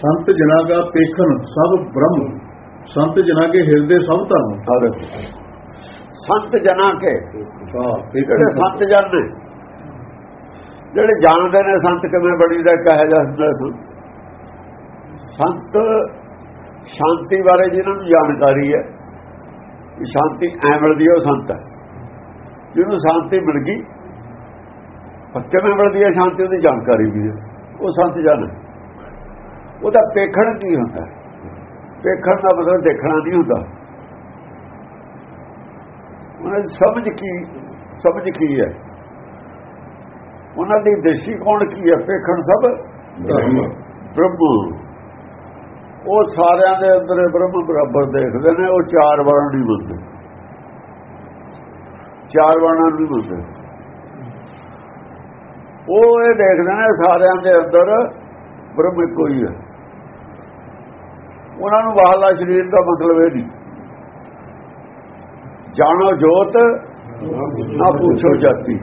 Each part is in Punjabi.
ਸੰਤ ਜਨਾ ਕਾ ਪੇਖਨ ਸਭ ਬ੍ਰਹਮ ਸੰਤ ਜਨਾ ਕੇ ਹਿਰਦੇ ਸਭ ਧਰਮ। ਸੰਤ ਜਨਾ ਕੇ। ਜਿਹੜੇ ਸੰਤ ਜਨ ਨੇ। ਜਿਹੜੇ ਜਾਣਦੇ ਨੇ ਸੰਤ ਕਿਵੇਂ ਬਣੀਦਾ ਕਹੇ ਜਾਂਦਾ ਸੰਤ। ਸ਼ਾਂਤੀ ਬਾਰੇ ਜਿਹਨਾਂ ਨੂੰ ਜਾਣਕਾਰੀ ਹੈ ਕਿ ਸ਼ਾਂਤੀ ਐ ਮਿਲਦੀ ਹੈ ਉਹ ਸੰਤ ਹੈ। ਜਿਹਨੂੰ ਸ਼ਾਂਤੀ ਮਿਲ ਗਈ ਪਰ ਕਿਵੇਂ ਮਿਲਦੀ ਹੈ ਸ਼ਾਂਤੀ ਉਹਦੀ ਜਾਣਕਾਰੀ ਵੀ ਹੈ। ਉਹ ਸੰਤ ਜਨ ਹੈ। ਉਹਦਾ ਪੇਖਣ ਕੀ ਹੁੰਦਾ? ਪੇਖਣ ਦਾ ਮਤਲਬ ਦੇਖਣਾ ਨਹੀਂ ਹੁੰਦਾ। ਉਹਨਾਂ ਦੀ ਸਮਝ ਕੀ ਸਮਝ ਕੀ ਹੈ? ਉਹਨਾਂ ਦੀ ਦੇਸ਼ੀ ਕੌਣ ਕੀ ਹੈ? ਪੇਖਣ ਸਭ ਬ੍ਰਹਮ। ਉਹ ਸਾਰਿਆਂ ਦੇ ਅੰਦਰ ਬ੍ਰਹਮ ਬਰਾਬਰ ਦੇਖਦੇ ਨੇ ਉਹ ਚਾਰ ਵਰਣ ਨਹੀਂ ਬੁੱਧਦੇ ਚਾਰ ਵਰਣਾਂ ਨਹੀਂ ਬੁੱਧਦੇ ਉਹ ਇਹ ਦੇਖਦੇ ਨੇ ਸਾਰਿਆਂ ਦੇ ਅੰਦਰ ਬ੍ਰਹਮ ਇੱਕੋ ਹੀ ਹੈ। ਉਹਨਾਂ ਨੂੰ ਬਾਹਲਾ ਸਰੀਰ ਦਾ ਮਤਲਬ ਇਹ ਨਹੀਂ। ਜਾਣੋ ਜੋਤ ਨਾ ਪੁੱਛੋ ਜਾਤੀ।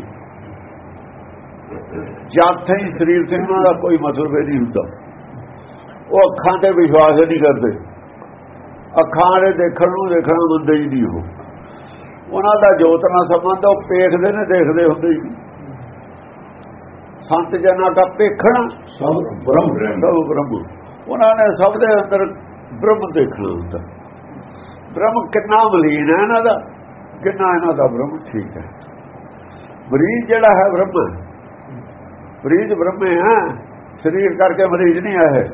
ਜਾਤ ਹੀ ਸਰੀਰ ਤੇ ਉਹਨਾਂ ਦਾ ਕੋਈ ਮਤਲਬ ਨਹੀਂ ਹੁੰਦਾ। ਉਹ ਅੱਖਾਂ ਤੇ ਵਿਸ਼ਵਾਸ ਨਹੀਂ ਕਰਦੇ। ਅੱਖਾਂ ਦੇ ਦੇਖਣ ਨੂੰ ਦੇਖਣਾ ਮੰਦੇ ਹੀ ਨਹੀਂ ਉਹ। ਉਹਨਾਂ ਦਾ ਜੋਤ ਨਾਲ ਸੰਬੰਧ ਉਹ ਪੇਖਦੇ ਨੇ ਦੇਖਦੇ ਹੁੰਦੇ ਹੀ ਸੰਤ ਜਨਾਂ ਦਾ ਪੇਖਣਾ। ਸਭ ਬ੍ਰਹਮ ਸਭ ਬ੍ਰਹਮ। ਉਹਨਾਂ ਨੇ ਸਭ ਦੇ ਅੰਦਰ ਬ੍ਰਹਮ ਦੇਖਣਾ ਹੁੰਦਾ। ਬ੍ਰਹਮ ਕਿੰਨਾ ਮਲੀਨ ਹੈ ਇਹਨਾਂ ਦਾ, ਕਿੰਨਾ ਇਹਨਾਂ ਦਾ ਬ੍ਰਹਮ ਠੀਕ ਹੈ। ਮਰੀਜ਼ ਜਿਹੜਾ ਹੈ ਬ੍ਰਹਮ ਮਰੀਜ਼ ਬ੍ਰਹਮ ਹੈ ਸਰੀਰ ਕਰਕੇ ਮਰੀਜ਼ ਨਹੀਂ ਆਇਆ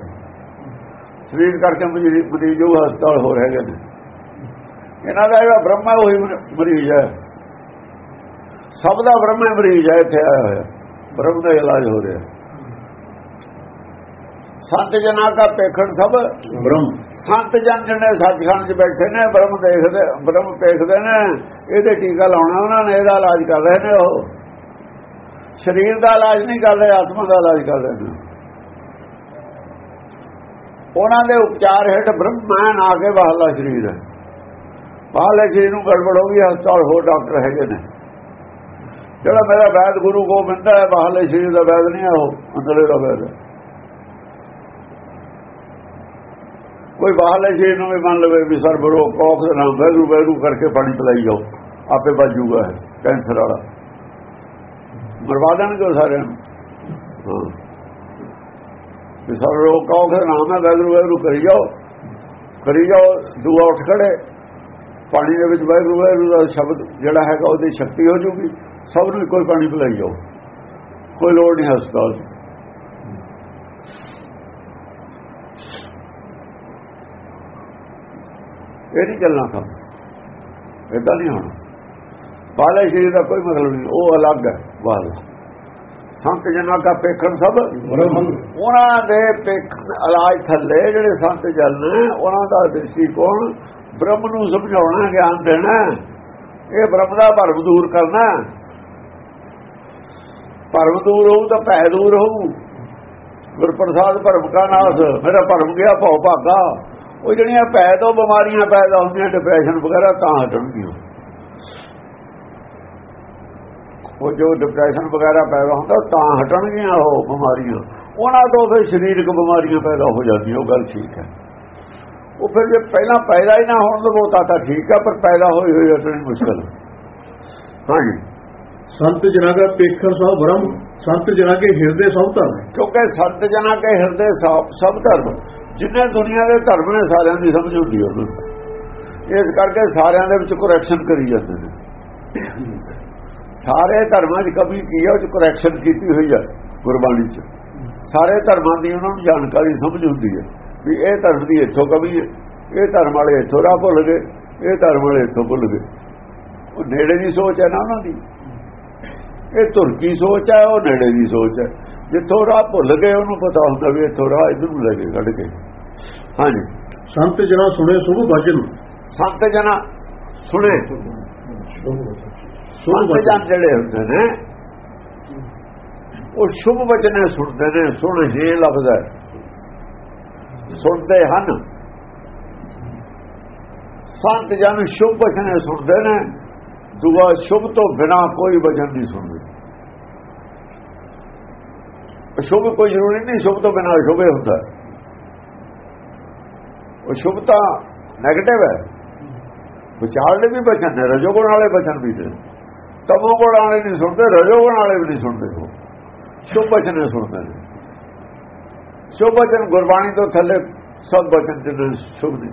ਸਰੀਰ ਕਰਕੇ ਮਰੀਜ਼ ਉਹ ਹਸਪਤਾਲ ਹੋ ਰਹੇ ਨੇ। ਇਹਨਾਂ ਦਾ ਜਿਹੜਾ ਬ੍ਰਹਮ ਹੈ, ਉਹੀ ਮਰੀਜ਼ ਹੈ। ਸਭ ਦਾ ਬ੍ਰਹਮ ਮਰੀਜ਼ ਹੈ, ਇੱਥੇ ਆਇਆ ਹੋਇਆ। ਬ੍ਰਹਮ ਦਾ ਇਲਾਜ ਹੋ ਰਿਹਾ। ਸੰਤ ਜਨਾਂ ਦਾ ਪੇਖਣ ਸਭ। ਬ੍ਰਹਮ। ਸੰਤ ਜਨ ਜਿਹੜੇ ਸੱਚਖੰਡ 'ਚ ਬੈਠੇ ਨੇ ਬ੍ਰਹਮ ਦੇਖਦੇ ਬ੍ਰਹਮ ਦੇਖਦੇ ਨੇ ਇਹਦੇ ਟੀਕਾ ਲਾਉਣਾ ਉਹਨਾਂ ਨੇ ਇਹਦਾ ਇਲਾਜ ਕਰ ਰਹੇ ਨੇ ਉਹ। ਸਰੀਰ ਦਾ ਇਲਾਜ ਨਹੀਂ ਕਰ ਰਹੇ ਆਤਮਾ ਦਾ ਇਲਾਜ ਕਰ ਰਹੇ ਨੇ। ਉਹਨਾਂ ਦੇ ਉਪਚਾਰ ਹੇਠ ਬ੍ਰਹਮਾਨ ਆ ਕੇ ਬਾਹਲਾ ਸਰੀਰ ਹੈ। ਬਾਹਲੇ ਸਰੀਰ ਨੂੰ ਗੜਬੜ ਹੋ ਗਈ ਹਸਪਤਾਲ ਹੋਰ ਡਾਕਟਰ ਹੈਗੇ ਨੇ। ਜਿਹੜਾ ਮੇਰਾ ਵੈਦ ਗੁਰੂ ਗੋਬਿੰਦ ਹੈ ਬਾਹਲੇ ਸਰੀਰ ਦਾ ਵੈਦ ਨਹੀਂ ਹੈ ਉਹ ਅੰਦਰਲੇ ਦਾ ਵੈਦ ਹੈ। ਕੋਈ ਬਾਹਰਲੇ ਜੀ ਨੂੰ ਵੀ ਮੰਨ ਲਵੇ ਵੀ ਸਰ ਬਰੋ ਕੌਫ ਦੇ ਨਾਮ ਵੈਰੂ ਵੈਰੂ ਕਰਕੇ ਪਾਣੀ ਪਿਲਾਈ ਜਾਓ, ਆਪੇ ਬਚ ਕੈਂਸਰ ਵਾਲਾ। ਬਰਬਾਦ ਦੇਣਗੇ ਸਾਰਿਆਂ ਨੂੰ। ਵੀ ਸਰ ਰੋ ਕੌਫ ਦੇ ਨਾਮ ਹੈ ਵੈਰੂ ਵੈਰੂ ਕਰੀ ਜਾਓ। ਕਰੀ ਜਾਓ, ਦੂਆ ਉੱਠ ਖੜੇ। ਪਾਣੀ ਦੇ ਵਿੱਚ ਵੈਰੂ ਵੈਰੂ ਦਾ ਸ਼ਬਦ ਜਿਹੜਾ ਹੈਗਾ ਉਹਦੀ ਸ਼ਕਤੀ ਹੋ ਜੂਗੀ ਸਭ ਨੂੰ ਕੋਈ ਪਾਣੀ ਪਿਲਾਈ ਜਾਓ। ਕੋਈ ਲੋੜ ਨਹੀਂ ਹਸਪਤਾਲ ਇਹ ਨਹੀਂ ਚੱਲਣਾ ਸਭ। ਇਦਾਂ ਨਹੀਂ ਹੋਣਾ। ਬਾਲੇ ਸ਼ਰੀਰ ਦਾ ਕੋਈ ਮਤਲਬ ਨਹੀਂ। ਉਹ ਅਲੱਗ ਹੈ ਬਾਲਾ ਸੰਤ ਜਨਾਂ ਦਾ ਪੇਖਣ ਸਭ, ਉਹਨਾਂ ਦੇ ਪੇਖ ਇਲਾਜ ਥੱਲੇ ਜਿਹੜੇ ਸੰਤ ਜਨ ਉਹਨਾਂ ਦਾ ਦ੍ਰਿਸ਼ਟੀਕੋਣ ਬ੍ਰਹਮ ਨੂੰ ਸਮਝਾਉਣਾ, ਗਿਆਨ ਦੇਣਾ। ਇਹ ਬ੍ਰਹਮ ਦਾ ਭਰਮ ਦੂਰ ਕਰਨਾ। ਭਰਮ ਦੂਰ ਹੋਊ ਤਾਂ ਭੈ ਦੂਰ ਹੋਊ। ਗੁਰਪ੍ਰਸਾਦ ਭਰਮ ਕਾ ਨਾਸ ਮੇਰਾ ਭਰਮ ਗਿਆ, ਭਉ ਭਾਗਾ। ਉਹ ਜਿਹੜੀਆਂ ਪੈ ਤੋਂ ਬਿਮਾਰੀਆਂ ਪੈਦਾ ਹੁੰਦੀਆਂ ਡਿਪਰੈਸ਼ਨ ਵਗੈਰਾ ਤਾਂ ਹਟਣਗੀਆਂ। ਉਹ ਜੋ ਡਿਪਰੈਸ਼ਨ ਵਗੈਰਾ ਪੈਦਾ ਹੁੰਦਾ ਤਾਂ ਹਟਣਗੀਆਂ ਉਹ ਬਿਮਾਰੀਆਂ। ਉਹਨਾਂ ਤੋਂ ਫਿਰ ਸਰੀਰਕ ਬਿਮਾਰੀਆਂ ਪੈਦਾ ਹੋ ਜਾਂਦੀਆਂ ਉਹ ਗੱਲ ਠੀਕ ਹੈ। ਉਹ ਫਿਰ ਜੇ ਪਹਿਲਾਂ ਪੈਦਾ ਹੀ ਨਾ ਹੋਣ ਤਾਂ ਉਹ ਤਾਂ ਠੀਕ ਹੈ ਪਰ ਪੈਦਾ ਹੋਈ ਹੋਈ ਹਟਣੀ ਮੁਸ਼ਕਲ ਹਾਂਜੀ। ਸੰਤ ਜਨਾ ਦਾ ਪੇਖਣ ਸਭ ਬ੍ਰਹਮ ਸੰਤ ਜਨਾ ਕੇ ਹਿਰਦੇ ਸਭ ਧਰਮ। ਕਿਉਂਕਿ ਸੰਤ ਜਨਾ ਕੇ ਹਿਰਦੇ ਸਭ ਧਰਮ। ਜਿੰਨੇ ਦੁਨੀਆ ਦੇ ਧਰਮ ਨੇ ਸਾਰਿਆਂ ਦੀ ਸਮਝ ਹੁੰਦੀ ਉਹਨਾਂ ਉਹਨੂੰ। ਇਸ ਕਰਕੇ ਸਾਰਿਆਂ ਦੇ ਵਿੱਚ ਕਰੈਕਸ਼ਨ ਕਰੀ ਜਾਂਦੇ ਨੇ। ਸਾਰੇ ਧਰਮਾਂ 'ਚ ਕਮੀ ਕੀ ਹੈ? ਉਹ 'ਚ ਕਰੈਕਸ਼ਨ ਕੀਤੀ ਹੋਈ ਹੈ ਗੁਰਬਾਣੀ 'ਚ। ਸਾਰੇ ਧਰਮਾਂ ਦੀ ਉਹਨਾਂ ਨੂੰ ਜਾਣਕਾਰੀ, ਸਮਝ ਹੁੰਦੀ ਹੈ ਵੀ ਇਹ ਧਰਮ ਦੀ ਇੱਥੋਂ ਕਮੀ ਹੈ, ਇਹ ਧਰਮ ਵਾਲੇ ਇੱਥੋਂ ਰਾਹ ਭੁੱਲ ਗਏ, ਇਹ ਧਰਮ ਵਾਲੇ ਇੱਥੋਂ ਭੁੱਲ ਗਏ। ਉਹ ਨੇੜੇ ਦੀ ਸੋਚ ਹੈ ਨਾ ਉਹਨਾਂ ਦੀ। ਇਹ ਤੁਰਕੀ ਸੋਚ ਹੈ, ਉਹ ਨੇੜੇ ਦੀ ਸੋਚ ਹੈ। ਜਿੱਥੋਂ ਰਾਹ ਭੁੱਲ ਗਏ, ਉਹਨੂੰ ਪਤਾ ਹੁੰਦਾ ਵੀ ਇੱਥੋਂ ਰਾਹ ਇਧਰ ਨੂੰ ਲੈ ਕੇ ਕੱਢ ਕੇ। ਹਾਂਜੀ। ਸੰਤ ਜਨਾ ਸੁਣੇ ਸੁਭ ਵਚਨ ਸੰਤ ਜਨਾ ਸੁਣੇ। ਸੰਤ ਜਨ ਜਿਹੜੇ ਹੁੰਦੇ ਨੇ ਉਹ ਸ਼ੁਭ ਵਚਨੇ ਸੁਣਦੇ ਨੇ ਸੁਣ ਹੀ ਲਫ਼ਜ਼। ਹੈ ਸੁਣਦੇ ਹਨ। ਸੰਤ ਜਨ ਸ਼ੁਭ ਵਚਨੇ ਸੁਣਦੇ ਨੇ ਦੁਆ ਸ਼ੁਭ ਤੋਂ ਬਿਨਾ ਕੋਈ ਵਚਨ ਨਹੀਂ ਸੁਣਦੇ। ਸ਼ੁਭ ਕੋਈ ਜ਼ਰੂਰੀ ਨਹੀਂ ਸ਼ੁਭ ਤੋਂ ਬਿਨਾ ਸ਼ੁਭੇ ਹੁੰਦਾ। ਉਹ ਸ਼ੁਭਤਾ 네ਗੇਟਿਵ ਹੈ। ਵਿਚਾਰਲੇ ਵੀ ਬਚਨ ਨੇ ਰਜੋਗੁਣ ਵਾਲੇ ਬਚਨ ਵੀ ਨੇ। ਤਮੋ ਗੁਣ ਵਾਲੇ ਨਹੀਂ ਸੁਣਦੇ ਰਜੋਗੁਣ ਵਾਲੇ ਵੀ ਨਹੀਂ ਸੁਣਦੇ ਉਹ। ਸ਼ੁਭ ਬਚਨ ਨੇ ਸੁਣਦੇ ਨੇ। ਸ਼ੁਭ ਬਚਨ ਗੁਰਬਾਣੀ ਤੋਂ ਥੱਲੇ ਸਭ ਬਚਨ ਜਿਹੜੇ ਸ਼ੁਭ ਨੇ।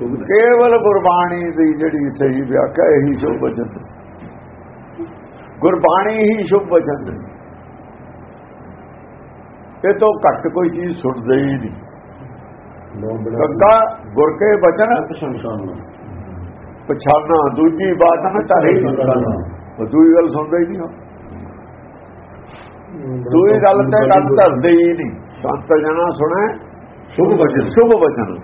ਕੇਵਲ ਗੁਰਬਾਣੀ ਦੀ ਜਿਹੜੀ ਸਹੀ ਵਿਆਖਿਆ ਇਹੀ ਸ਼ੁਭ ਬਚਨ ਗੁਰਬਾਣੀ ਹੀ ਸ਼ੁਭ ਬਚਨ ਇਹ ਤੋਂ ਘੱਟ ਕੋਈ ਚੀਜ਼ ਸੁਣਦੇ ਹੀ ਨਹੀਂ। ਗੱਗਾ ਗੁਰ ਕੇ ਬਚਨ। ਪਛਾਣਾ ਦੂਜੀ ਬਾਤ ਨਾ ਧਰੇ ਉਹ ਦੂਜੀ ਗੱਲ ਸੁਣਦਾ ਹੀ ਨਹੀਂ ਉਹ। ਦੂਜੀ ਗੱਲ ਤੇ ਗੱਲ ਧਰਦੇ ਹੀ ਨਹੀਂ। ਸੰਤ ਜਣਾ ਸੁਣੇ। ਸ਼ੁਭ ਵਚਨ ਸ਼ੁਭ ਬਚਨ।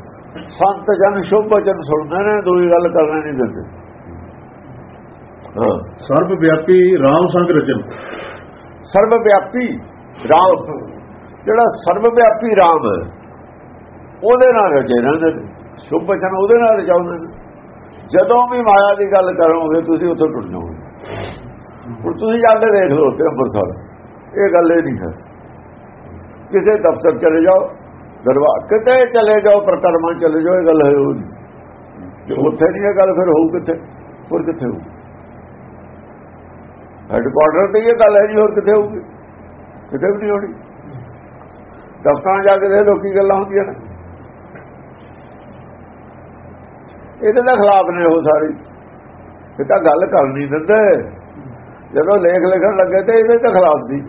ਸੰਤ ਜਨ ਸ਼ੁਭ ਬਚਨ ਸੁਣਦੇ ਨੇ ਦੂਜੀ ਗੱਲ ਕਰਨਾ ਨਹੀਂ ਦਿੰਦੇ। ਹਾਂ। ਸਰਬ ਵਿਆਪੀ RAM ਸੰਗ ਰਚਨ। ਸਰਵ ਵਿਆਪੀ ਰਾਮ। ਜਿਹੜਾ ਸਰਵ ਵਿਆਪੀ ਰਾਮ ਹੈ ਉਹਦੇ ਨਾਲ ਰਚੇ ਰਹਿੰਦੇ ਨੇ। ਸ਼ੁਭ ਬਚਨ ਉਹਦੇ ਨਾਲ ਰਚਾਉਂਦੇ ਨੇ। ਜਦੋਂ ਵੀ ਮਾਇਆ ਦੀ ਗੱਲ ਕਰੋਗੇ, ਤੁਸੀਂ ਉੱਥੋਂ ਟੁੱਟ ਜਾਓਗੇ। ਹੁਣ ਤੁਸੀਂ ਜਾ ਕੇ ਦੇਖ ਲਓ ਤੇ ਅੰਮ੍ਰਿਤਸਰ। ਇਹ ਗੱਲ ਇਹ ਨਹੀਂ ਹੈ। ਕਿਸੇ ਦਫ਼ਤਰ ਚਲੇ ਜਾਓ, ਦਰਬਾਰ। ਕਿਤੇ ਚਲੇ ਜਾਓ, ਪ੍ਰਕਰਮਾਂ ਚਲੇ ਜਾਓ, ਇਹ ਗੱਲ ਹੈ ਉਹ ਨਹੀਂ। ਜੇ ਉੱਥੇ ਨਹੀਂ ਇਹ ਗੱਲ, ਫਿਰ ਹੋਊ ਕਿੱਥੇ? ਹੋਰ ਕਿੱਥੇ ਹੋਊ? ਹੈਡਕੁਆਟਰ ਤੇ ਇਹ ਗੱਲ ਹੈ ਜੀ, ਹੋਰ ਕਿੱਥੇ ਹੋਊਗੀ? ਕਿਤੇ ਵੀ ਨਹੀਂ ਹੋਣੀ। ਦਫ਼ਤਰਾਂ ਜਾ ਕੇ ਦੇ ਲੋਕੀ ਗੱਲਾਂ ਹੁੰਦੀਆਂ ਨੇ। ਇਹਦੇ ਦੇ ਖਿਲਾਫ ਨੇ ਉਹ ਸਾਰੇ। ਇਹ ਤਾਂ ਗੱਲ ਕਰਨੀ ਦਿੰਦੇ ਜਦੋਂ ਲੇਖ ਲਿਖਣ ਲੱਗੇ ਤੇ ਇਹਦੇ ਤਾਂ ਖਿਲਾਫ ਸੀ।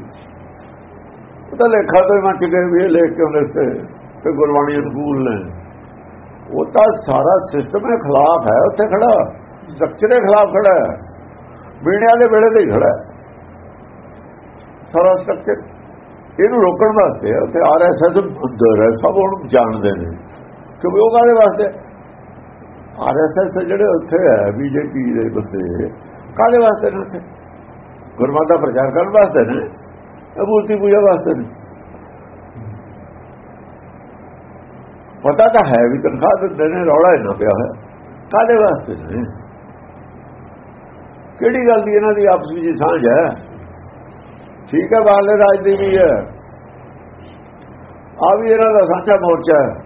ਉਹ ਤਾਂ ਲੇਖਾ ਤੋਂ ਹੀ ਮੱਚ ਗਏ ਵੀ ਇਹ ਲੇਖ ਕਿਉਂ ਲਿਖਤੇ? ਤੇ ਗੁਰਬਾਣੀ ਅਨੁਕੂਲ ਨੇ। ਉਹ ਤਾਂ ਸਾਰਾ ਸਿਸਟਮ ਦੇ ਖਿਲਾਫ ਹੈ ਉੱਥੇ ਖੜਾ। ਸਟਰਕਚਰ ਦੇ ਖਿਲਾਫ ਖੜਾ ਹੈ। ਮੀਡੀਆ ਦੇ ਵੇਲੇ ਤੇ ਹੀ ਖੜਾ ਸਾਰਾ ਸਟਰਕਚਰ ਇਹਨੂੰ ਰੋਕਣ ਵਾਸਤੇ ਹੈ, ਉੱਥੇ ਆਰਐਸਐਸ ਅੰਦਰ ਹੈ ਸਭ ਉਹਨੂੰ ਜਾਣਦੇ ਨੇ। ਕਿਉਂਕਿ ਉਹ ਕਾਹਦੇ ਵਾਸਤੇ? ਆਰਐਸਐਸ ਜਿਹੜੇ ਉੱਥੇ ਹੈ ਬੀਜੇਪੀ ਦੇ ਬੰਦੇ, ਕਾਹਦੇ ਵਾਸਤੇ ਨੇ ਉੱਥੇ? ਗੁਰਮਤਿ ਦਾ ਪ੍ਰਚਾਰ ਕਰਨ ਵਾਸਤੇ ਨੇ? ਇਹ ਮੂਰਤੀ ਪੂਜਾ ਵਾਸਤੇ ਨੇ। ਪਤਾ ਤਾਂ ਹੈ ਵੀ ਤਨਖਾਹ ਦਿੰਦੇ ਨੇ, ਰੌਲਾ ਇਹਨਾਂ ਪਿਆ ਹੈ ਕਾਹਦੇ ਵਾਸਤੇ ਨੇ? ਕਿਹੜੀ ਗੱਲ ਦੀ ਇਹਨਾਂ ਦੀ ਆਪਸ ਵਿੱਚ ਸਾਂਝ ਹੈ? ਠੀਕ ਹੈ ਬਾਲੇ ਰਾਜ ਦੀ ਵੀ ਹੈ। ਆ ਵੀ ਇਹਨਾਂ ਦਾ ਸਾਂਝਾ ਮੋਰਚਾ ਹੈ।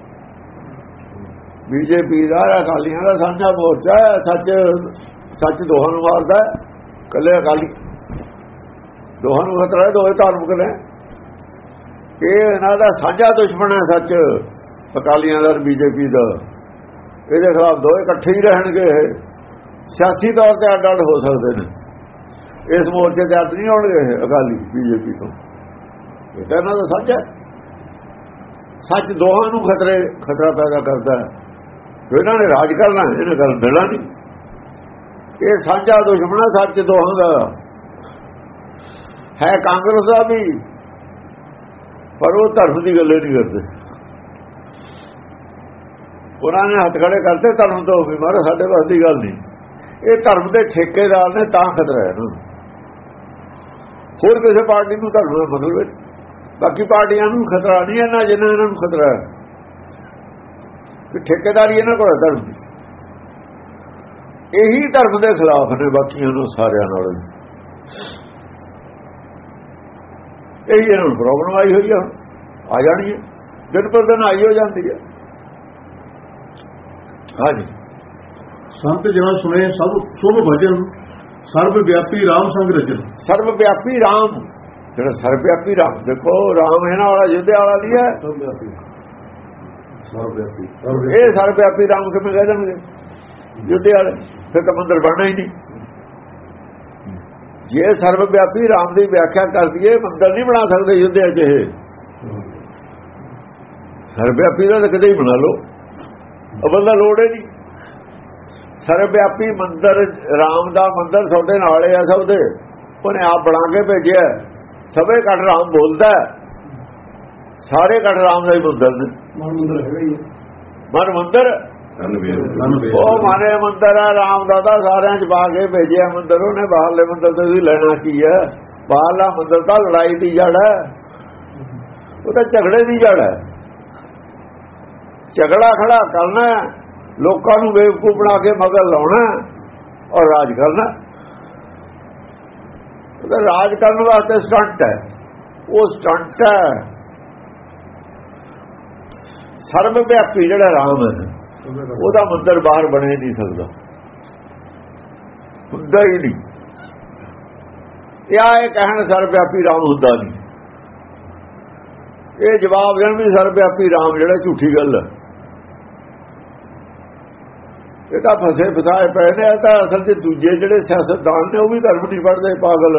ਬੀਜੇਪੀ ਦਾ, ਅਕਾਲੀਆਂ ਦਾ, ਸਾਂਝਾ ਮੋਰਚਾ ਸੱਚ ਸੱਚ ਦੋਹਾਂ ਨੂੰ ਮਾਰਦਾ ਹੈ ਕੱਲੇ ਅਕਾਲੀ। ਦੋਹਾਂ ਨੂੰ ਖਤਰਾ ਹੈ, ਦੋਵੇਂ ਧਾਰਮਿਕ ਨੇ। ਇਹ ਇਹਨਾਂ ਦਾ ਸਾਂਝਾ ਦੁਸ਼ਮਣ ਹੈ, ਸੱਚ, ਅਕਾਲੀਆਂ ਦਾ ਬੀਜੇਪੀ ਦਾ। ਇਹਦੇ ਖਿਲਾਫ ਦੋਹੇ ਇਕੱਠੇ ਹੀ ਰਹਿਣਗੇ ਇਹ। ਸਿਆਸੀ ਤੌਰ ਤੇ ਅੱਡ ਅੱਡ ਹੋ ਸਕਦੇ ਨੇ। ਇਸ ਮੋਰਚੇ ਤੇ ਅੱਡ ਨਹੀਂ ਹੋਣਗੇ ਇਹ ਅਕਾਲੀ, ਬੀਜੇਪੀ ਤੋਂ। ਇਹ ਤਾਂ ਇਹਨਾਂ ਦਾ ਸੱਚ ਹੈ। ਸੱਚ ਦੋਹਾਂ ਨੂੰ ਖਤਰੇ, ਖਤਰਾ ਪੈਦਾ ਕਰਦਾ ਹੈ। ਜੋ ਇਹਨਾਂ ਨੇ ਰਾਜ ਕਰਨਾ ਹੈ, ਇਹਨਾਂ ਗੱਲ ਮਿਲਣਾ ਨਹੀਂ। ਇਹ ਸਾਂਝਾ ਦੁਸ਼ਮਣਾ ਸੱਚ ਦੋਹਾਂ ਦਾ। ਹੈ ਕਾਂਗਰਸ ਦਾ ਵੀ ਪਰ ਉਹ ਧਰਮ ਦੀ ਗੱਲ ਨਹੀਂ ਕਰਦੇ। ਉਹਨਾਂ ਨੇ ਹੱਥ ਖੜੇ ਕਰਤੇ ਧਰਮ ਤੋਂ ਵੀ ਮਾਰੇ ਸਾਡੇ ਵਾਸ ਦੀ ਗੱਲ ਨਹੀਂ। ਇਹ ਧਰਮ ਦੇ ਠੇਕੇਦਾਰ ਨੇ ਤਾਂ ਖਤਰਾ ਹੈ ਨੂੰ। ਹੋਰ ਕਿਸੇ ਪਾਰਟੀ ਨੂੰ ਧਰਮ ਦਾ ਮਤਲਬ ਬਾਕੀ ਪਾਰਟੀਆਂ ਨੂੰ ਖਤਰਾ ਨਹੀਂ ਹੈ ਨਾ ਜਿੰਨਾ ਇਹਨਾਂ ਨੂੰ ਖਤਰਾ ਹੈ। ਕਿ ਠੇਕੇਦਾਰੀ ਇਹਨਾਂ ਕੋਲ ਧਰਮ ਦੀ ਇਹੀ ਧਰਮ ਦੇ ਖਿਲਾਫ ਨੇ ਬਾਕੀਆਂ ਨੂੰ ਸਾਰਿਆਂ ਨਾਲ। ਇਹੀ ਇਹਨਾਂ ਨੂੰ ਪ੍ਰੋਬਲਮ ਆਈ ਹੋਈ ਹੈ ਆ ਜਾਣੀ ਹੈ। ਦਿਨ ਪਰ ਦਿਨ ਆਈ ਹੋ ਜਾਂਦੀ ਹੈ। ਹਾਂਜੀ। ਸੰਤ ਜਨਾਂ ਸੁਣੇ ਸਭ ਸ਼ੁਭ ਭਜਨ ਸਰਬ ਵਿਆਪੀ RAM ਸੰਗ ਰਚਨ। ਸਰਵ ਵਿਆਪੀ RAM ਜਿਹੜਾ ਸਰਵ ਵਿਆਪੀ RAM ਦੇਖੋ RAM ਹੈ ਨਾ ਵਾਲਾ ਯੁੱਧ ਵਾਲਾ ਨਹੀਂ ਹੈ। ਸਭ ਇਹ ਸਰਵ ਰਾਮ ਕਿਵੇਂ ਕਹਿ ਦੇਣਗੇ? ਯੁੱਧ ਵਾਲੇ। ਫਿਰ ਤਾਂ ਮੰਦਰ ਬਣਨਾ ਹੀ ਨਹੀਂ। ਜੇ ਸਰਵ ਵਿਆਪੀ RAM ਦੀ ਵਿਆਖਿਆ ਕਰ ਦਈਏ, ਮੰਦਰ ਨਹੀਂ ਬਣਾ ਸਕਦੇ ਯੁੱਧ ਚ ਇਹ। ਸਰਵ ਵਿਆਪੀ ਦਾ ਤਾਂ ਕਦੇ ਹੀ ਬਣਾ ਲਓ। ਅਵਲ ਦਾ ਲੋੜ ਹੈ ਨਹੀਂ। ਸਰਵ ਵਿਆਪੀ ਮੰਦਰ RAM ਦਾ ਮੰਦਰ ਦੇ ਨਾਲੇ ਆ ਸਭ ਦੇ। ਉਹਨੇ ਆਪ ਬਣਾ ਕੇ ਭੇਜਿਆ। ਸਭੇ ਘਟ ਰਾਮ ਬੋਲਦਾ ਹੈ। ਸਾਰੇ ਘਟ RAM ਦਾ ਹੀ ਮੰਦਰ ਨੇ। ਮਨ ਮੰਦਰ ਹੈਗਾ ਹੀ ਮਨ ਮੰਦਰ? ਉਹ ਮਾਰੇ ਮੰਦਰ ਹੈ ਰਾਮ ਦਾ ਤਾਂ ਸਾਰਿਆਂ ਚ ਪਾ ਕੇ ਭੇਜਿਆ ਮੰਦਰ ਉਹਨੇ ਬਾਹਰਲੇ ਮੰਦਰ ਤੇ ਵੀ ਲੈਣਾ ਕੀ ਹੈ? ਬਾਹਰਲਾ ਮੰਦਰ ਤਾਂ ਲੜਾਈ ਦੀ ਜੜ ਹੈ। ਉਹ ਤਾਂ ਝਗੜੇ ਦੀ ਜੜ ਹੈ। ਝਗੜਾ ਖੜਾ ਕਰਨਾ ਲੋਕਾਂ ਨੂੰ ਬੇਵਕੂਫ ਬਣਾ ਕੇ ਮਗਰ ਲਾਉਣਾ ਔਰ ਰਾਜ ਕਰਨਾ ਉਹਦਾ ਰਾਜ ਕਰਨ ਵਾਸਤੇ ਸਟੰਟ ਹੈ। ਉਹ ਸਟੰਟ ਹੈ। ਸਰਬ ਵਿਆਪੀ ਜਿਹੜਾ ਰਾਮ ਹੈ, ਉਹਦਾ ਮੰਦਰ ਬਾਹਰ ਬਣੇ ਨਹੀਂ ਸਕਦਾ। ਹੁੰਦਾ ਹੀ ਨਹੀਂ। ਇਹ ਇਹ ਕਹਿਣ ਸਰਬ ਵਿਆਪੀ ਰਾਮ ਹੁੰਦਾ ਨਹੀਂ। ਇਹ ਜਵਾਬ ਦੇਣ ਵੀ ਸਰਬ ਵਿਆਪੀ ਰਾਮ ਜਿਹੜਾ ਝੂਠੀ ਗੱਲ ਹੈ। ਇਹ ਤਾਂ ਫਸੇ ਫਸਾਏ ਪਏ ਨੇ ਤਾਂ ਅਸਲ 'ਚ ਦੂਜੇ ਜਿਹੜੇ ਸਿਆਸਤਦਾਨ ਨੇ, ਉਹ ਵੀ ਧਰਮ ਨਹੀਂ ਪੜਦੇ ਪਾਗਲ।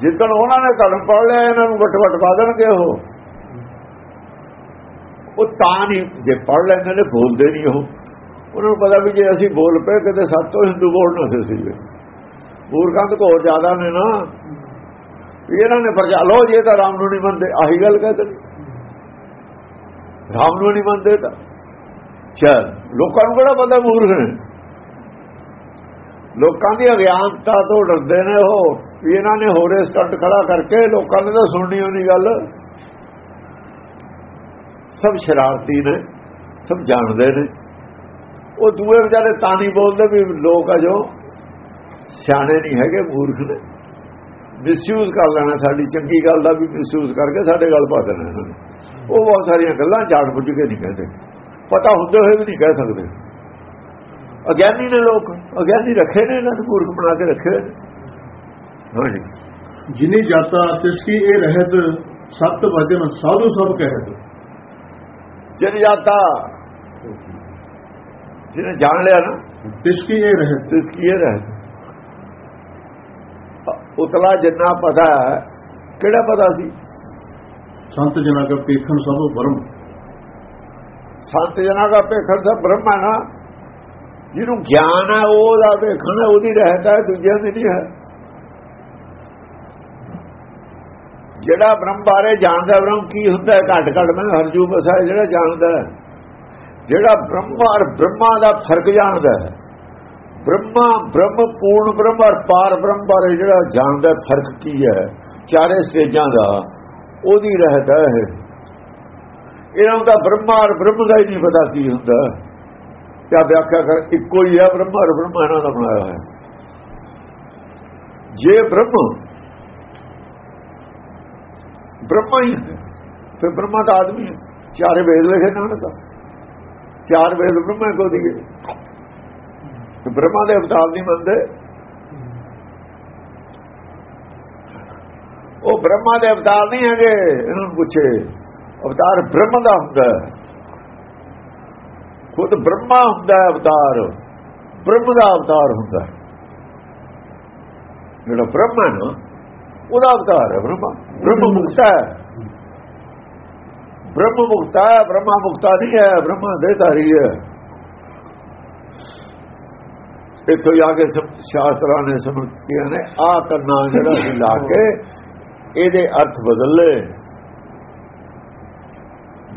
ਜਿੱਦਣ ਉਹਨਾਂ ਨੇ ਧਰਮ ਪੜ ਲਿਆ, ਇਹਨਾਂ ਨੂੰ ਵਟ ਵਟ ਪਾ ਦੇਣਗੇ ਉਹ। ਉਹ ਤਾਂ ਨਹੀਂ, ਜੇ ਪੜ ਲੈਂਦੇ ਨੇ, ਬੋਲਦੇ ਨਹੀਂ ਉਹ। ਉਹਨਾਂ ਨੂੰ ਪਤਾ ਵੀ ਜੇ ਅਸੀਂ ਬੋਲ ਪਏ, ਕਿਤੇ ਸਭ ਹਿੰਦੂ ਬੋਲ ਨਾ ਸੀਗੇ। ਮੂਰਖਾਂ ਤੋਂ ਹੋਰ ਜ਼ਿਆਦਾ ਨੇ ਨਾ। ਇਹਨਾਂ ਨੇ ਪਰਚਾ ਲੋ ਜੇ ਤਾਂ ਰਾਮ ਨੂੰ ਨਹੀਂ ਮੰਨਦੇ, ਆਹੀ ਗੱਲ ਕਹਿੰਦੇ ਰਾਮ ਨੂੰ ਨਹੀਂ ਮੰਨਦੇ ਤਾਂ। ਚਲ ਲੋਕਾਂ ਨੂੰ ਕਿਹੜਾ ਪਤਾ ਮੂਰਖ ਨੇ? ਲੋਕਾਂ ਦੀ ਅਗਿਆਨਤਾ ਤੋਂ ਡਰਦੇ ਨੇ ਉਹ। ਵੀ ਇਹਨਾਂ ਨੇ ਹੋਰੇ ਸਟੰਟ ਖੜਾ ਕਰਕੇ ਲੋਕਾਂ ਨੇ ਤਾਂ ਸੁਣਨੀ ਹੋਣੀ ਗੱਲ। ਸਭ ਸ਼ਰਾਰਤੀ ਨੇ, ਸਭ ਜਾਣਦੇ ਨੇ। ਉਹ ਦੂਏ ਵਿਚਾਰੇ ਤਾਂ ਨਹੀਂ ਬੋਲਦੇ ਵੀ ਲੋਕ ਆ ਜੋ, ਸਿਆਣੇ ਨਹੀਂ ਹੈਗੇ, ਮੂਰਖ ਨੇ। ਮਿਸਯੂਜ਼ ਕਰ ਲੈਣਾ ਸਾਡੀ, ਚੰਗੀ ਗੱਲ ਦਾ ਵੀ ਮਿਸਯੂਜ਼ ਕਰਕੇ ਸਾਡੇ ਗੱਲ ਪਾ ਦੇਣਾ ਇਹਨਾਂ ਨੇ। ਉਹ ਬਹੁਤ ਸਾਰੀਆਂ ਗੱਲਾਂ ਜਾਣ ਬੁੱਝ ਕੇ ਨਹੀਂ ਕਹਿੰਦੇ। ਪਤਾ ਹੁੰਦੇ ਹੋਏ ਵੀ ਨਹੀਂ ਕਹਿ ਸਕਦੇ। ਅਗਿਆਨੀ ਨੇ ਲੋਕ, ਅਗਿਆਨੀ ਰੱਖੇ ਨੇ ਇਹਨਾਂ ਨੂੰ, ਮੂਰਖ ਬਣਾ ਕੇ ਰੱਖੇ ਨੇ। ਹਾਂਜੀ ਜਿਨੀ ਜਾਤਾ ਤਿਸ ਕੀ ਇਹ ਰਹਿਤ, ਸਤ ਵਜਨ ਸਾਧੂ ਸਭ ਕਹਿਤ। ਜਿਨ ਜਾਤਾ ਜਿਹਨੇ ਜਾਣ ਲਿਆ ਨਾ ਤਿਸ ਕੀ ਇਹ ਰਹਿਤ ਤਿਸ ਕੀ ਇਹ ਰਹਿਤ ਉਤਲਾ ਜਿੰਨਾ ਪਤਾ ਕਿਹੜਾ ਪਤਾ ਸੀ? ਸੰਤ ਜਨਾ ਕਾ ਪੇਖਣ ਸਭ ਵਰਮ ਸੰਤ ਜਨਾ ਦਾ ਪੇਖਣ ਸਭ ਬ੍ਰਹਮ ਹੈ ਨਾ ਜਿਹਨੂੰ ਗਿਆਨ ਹੈ ਉਹਦਾ ਵੇਖਣ ਉਹਦੀ ਰਹਿਤਾ ਦੂਜਿਆਂ ਦੀ ਨਹੀਂ ਹੈ। ਜਿਹੜਾ ਬ੍ਰਹਮ ਬਾਰੇ ਜਾਣਦਾ, ਬ੍ਰਹਮ ਕੀ ਹੁੰਦਾ ਹੈ ਘੱਟ ਘੱਟ ਮੈਂ ਹਰਜੂ ਬਸਾ ਜਿਹੜਾ ਜਾਣਦਾ ਹੈ। ਜਿਹੜਾ ਬ੍ਰਹਮ ਔਰ ਬ੍ਰਹਮਾ ਦਾ ਫ਼ਰਕ ਜਾਣਦਾ ਹੈ। ਬ੍ਰਹਮਾ, ਬ੍ਰਹਮ ਪੂਰਨ ਬ੍ਰਹਮ ਔਰ ਪਾਰ ਬ੍ਰਹਮ ਬਾਰੇ ਜਿਹੜਾ ਜਾਣਦਾ ਫ਼ਰਕ ਕੀ ਹੈ, ਚਾਰੇ ਸਟੇਜਾਂ ਦਾ, ਉਹਦੀ ਰਹਿਤਾ ਹੈ ਇਹਨਾਂ ਦਾ ਬ੍ਰਹਮਾ ਔਰ ਬ੍ਰਹਮ ਦਾ ਹੀ ਨਹੀਂ ਪਤਾ ਕੀ ਹੁੰਦਾ। ਕਿਆ ਵਿਆਖਿਆ ਕਰ, ਇੱਕੋ ਹੀ ਹੈ ਬ੍ਰਹਮਾ ਔਰ ਬ੍ਰਹਮਾ ਇਹਨਾਂ ਦਾ ਬਣਾਇਆ ਹੈ। ਜੇ ਬ੍ਰਹਮ ਬ੍ਰਹਮਾ ਹੀ ਹੈ ਫਿਰ ਬ੍ਰਹਮਾ ਦਾ ਆਦਮੀ ਹੈ। ਚਾਰੇ ਵੇਦ ਲਿਖੇ ਨੇ ਦਾ ਚਾਰ ਵੇਦ ਬ੍ਰਹਮਾ ਕੋ ਦੀਏ। ਬ੍ਰਹਮਾ ਦੇ ਅਵਤਾਰ ਨਹੀਂ ਮੰਨਦੇ। ਉਹ ਬ੍ਰਹਮਾ ਦੇ ਅਵਤਾਰ ਨਹੀਂ ਹੈਗੇ, ਇਹਨਾਂ ਨੂੰ ਪੁੱਛੇ। ਅਵਤਾਰ ਬ੍ਰਹਮ ਦਾ ਹੁੰਦਾ ਖੁਦ ਬ੍ਰਹਮਾ ਹੁੰਦਾ ਅਵਤਾਰ। ਬ੍ਰਹਮ ਦਾ ਅਵਤਾਰ ਹੁੰਦਾ ਜਿਹੜਾ ਬ੍ਰਹਮਾ ਨਾ ਉਹਦਾ ਅਵਤਾਰ ਹੈ, ਬ੍ਰਹਮਾ। ਬ੍ਰਹਮ ਮੁਕਤਾ ਹੈ। ਬ੍ਰਹਮ ਮੁਕਤਾ ਹੈ, ਬ੍ਰਹਮਾ ਮੁਕਤਾ ਨਹੀਂ ਹੈ, ਬ੍ਰਹਮਾ ਦੇਹਧਾਰੀ ਹੈ ਇੱਥੋਂ ਜਾ ਕੇ ਸ਼ਾਸਤਰਾਂ ਨੇ ਸਮਝਿਆ ਨੇ ਆ ਕਰਨਾ ਜਿਹੜਾ ਸੀ ਲਾ ਕੇ, ਇਹਦੇ ਅਰਥ ਬਦਲ। ਲੈ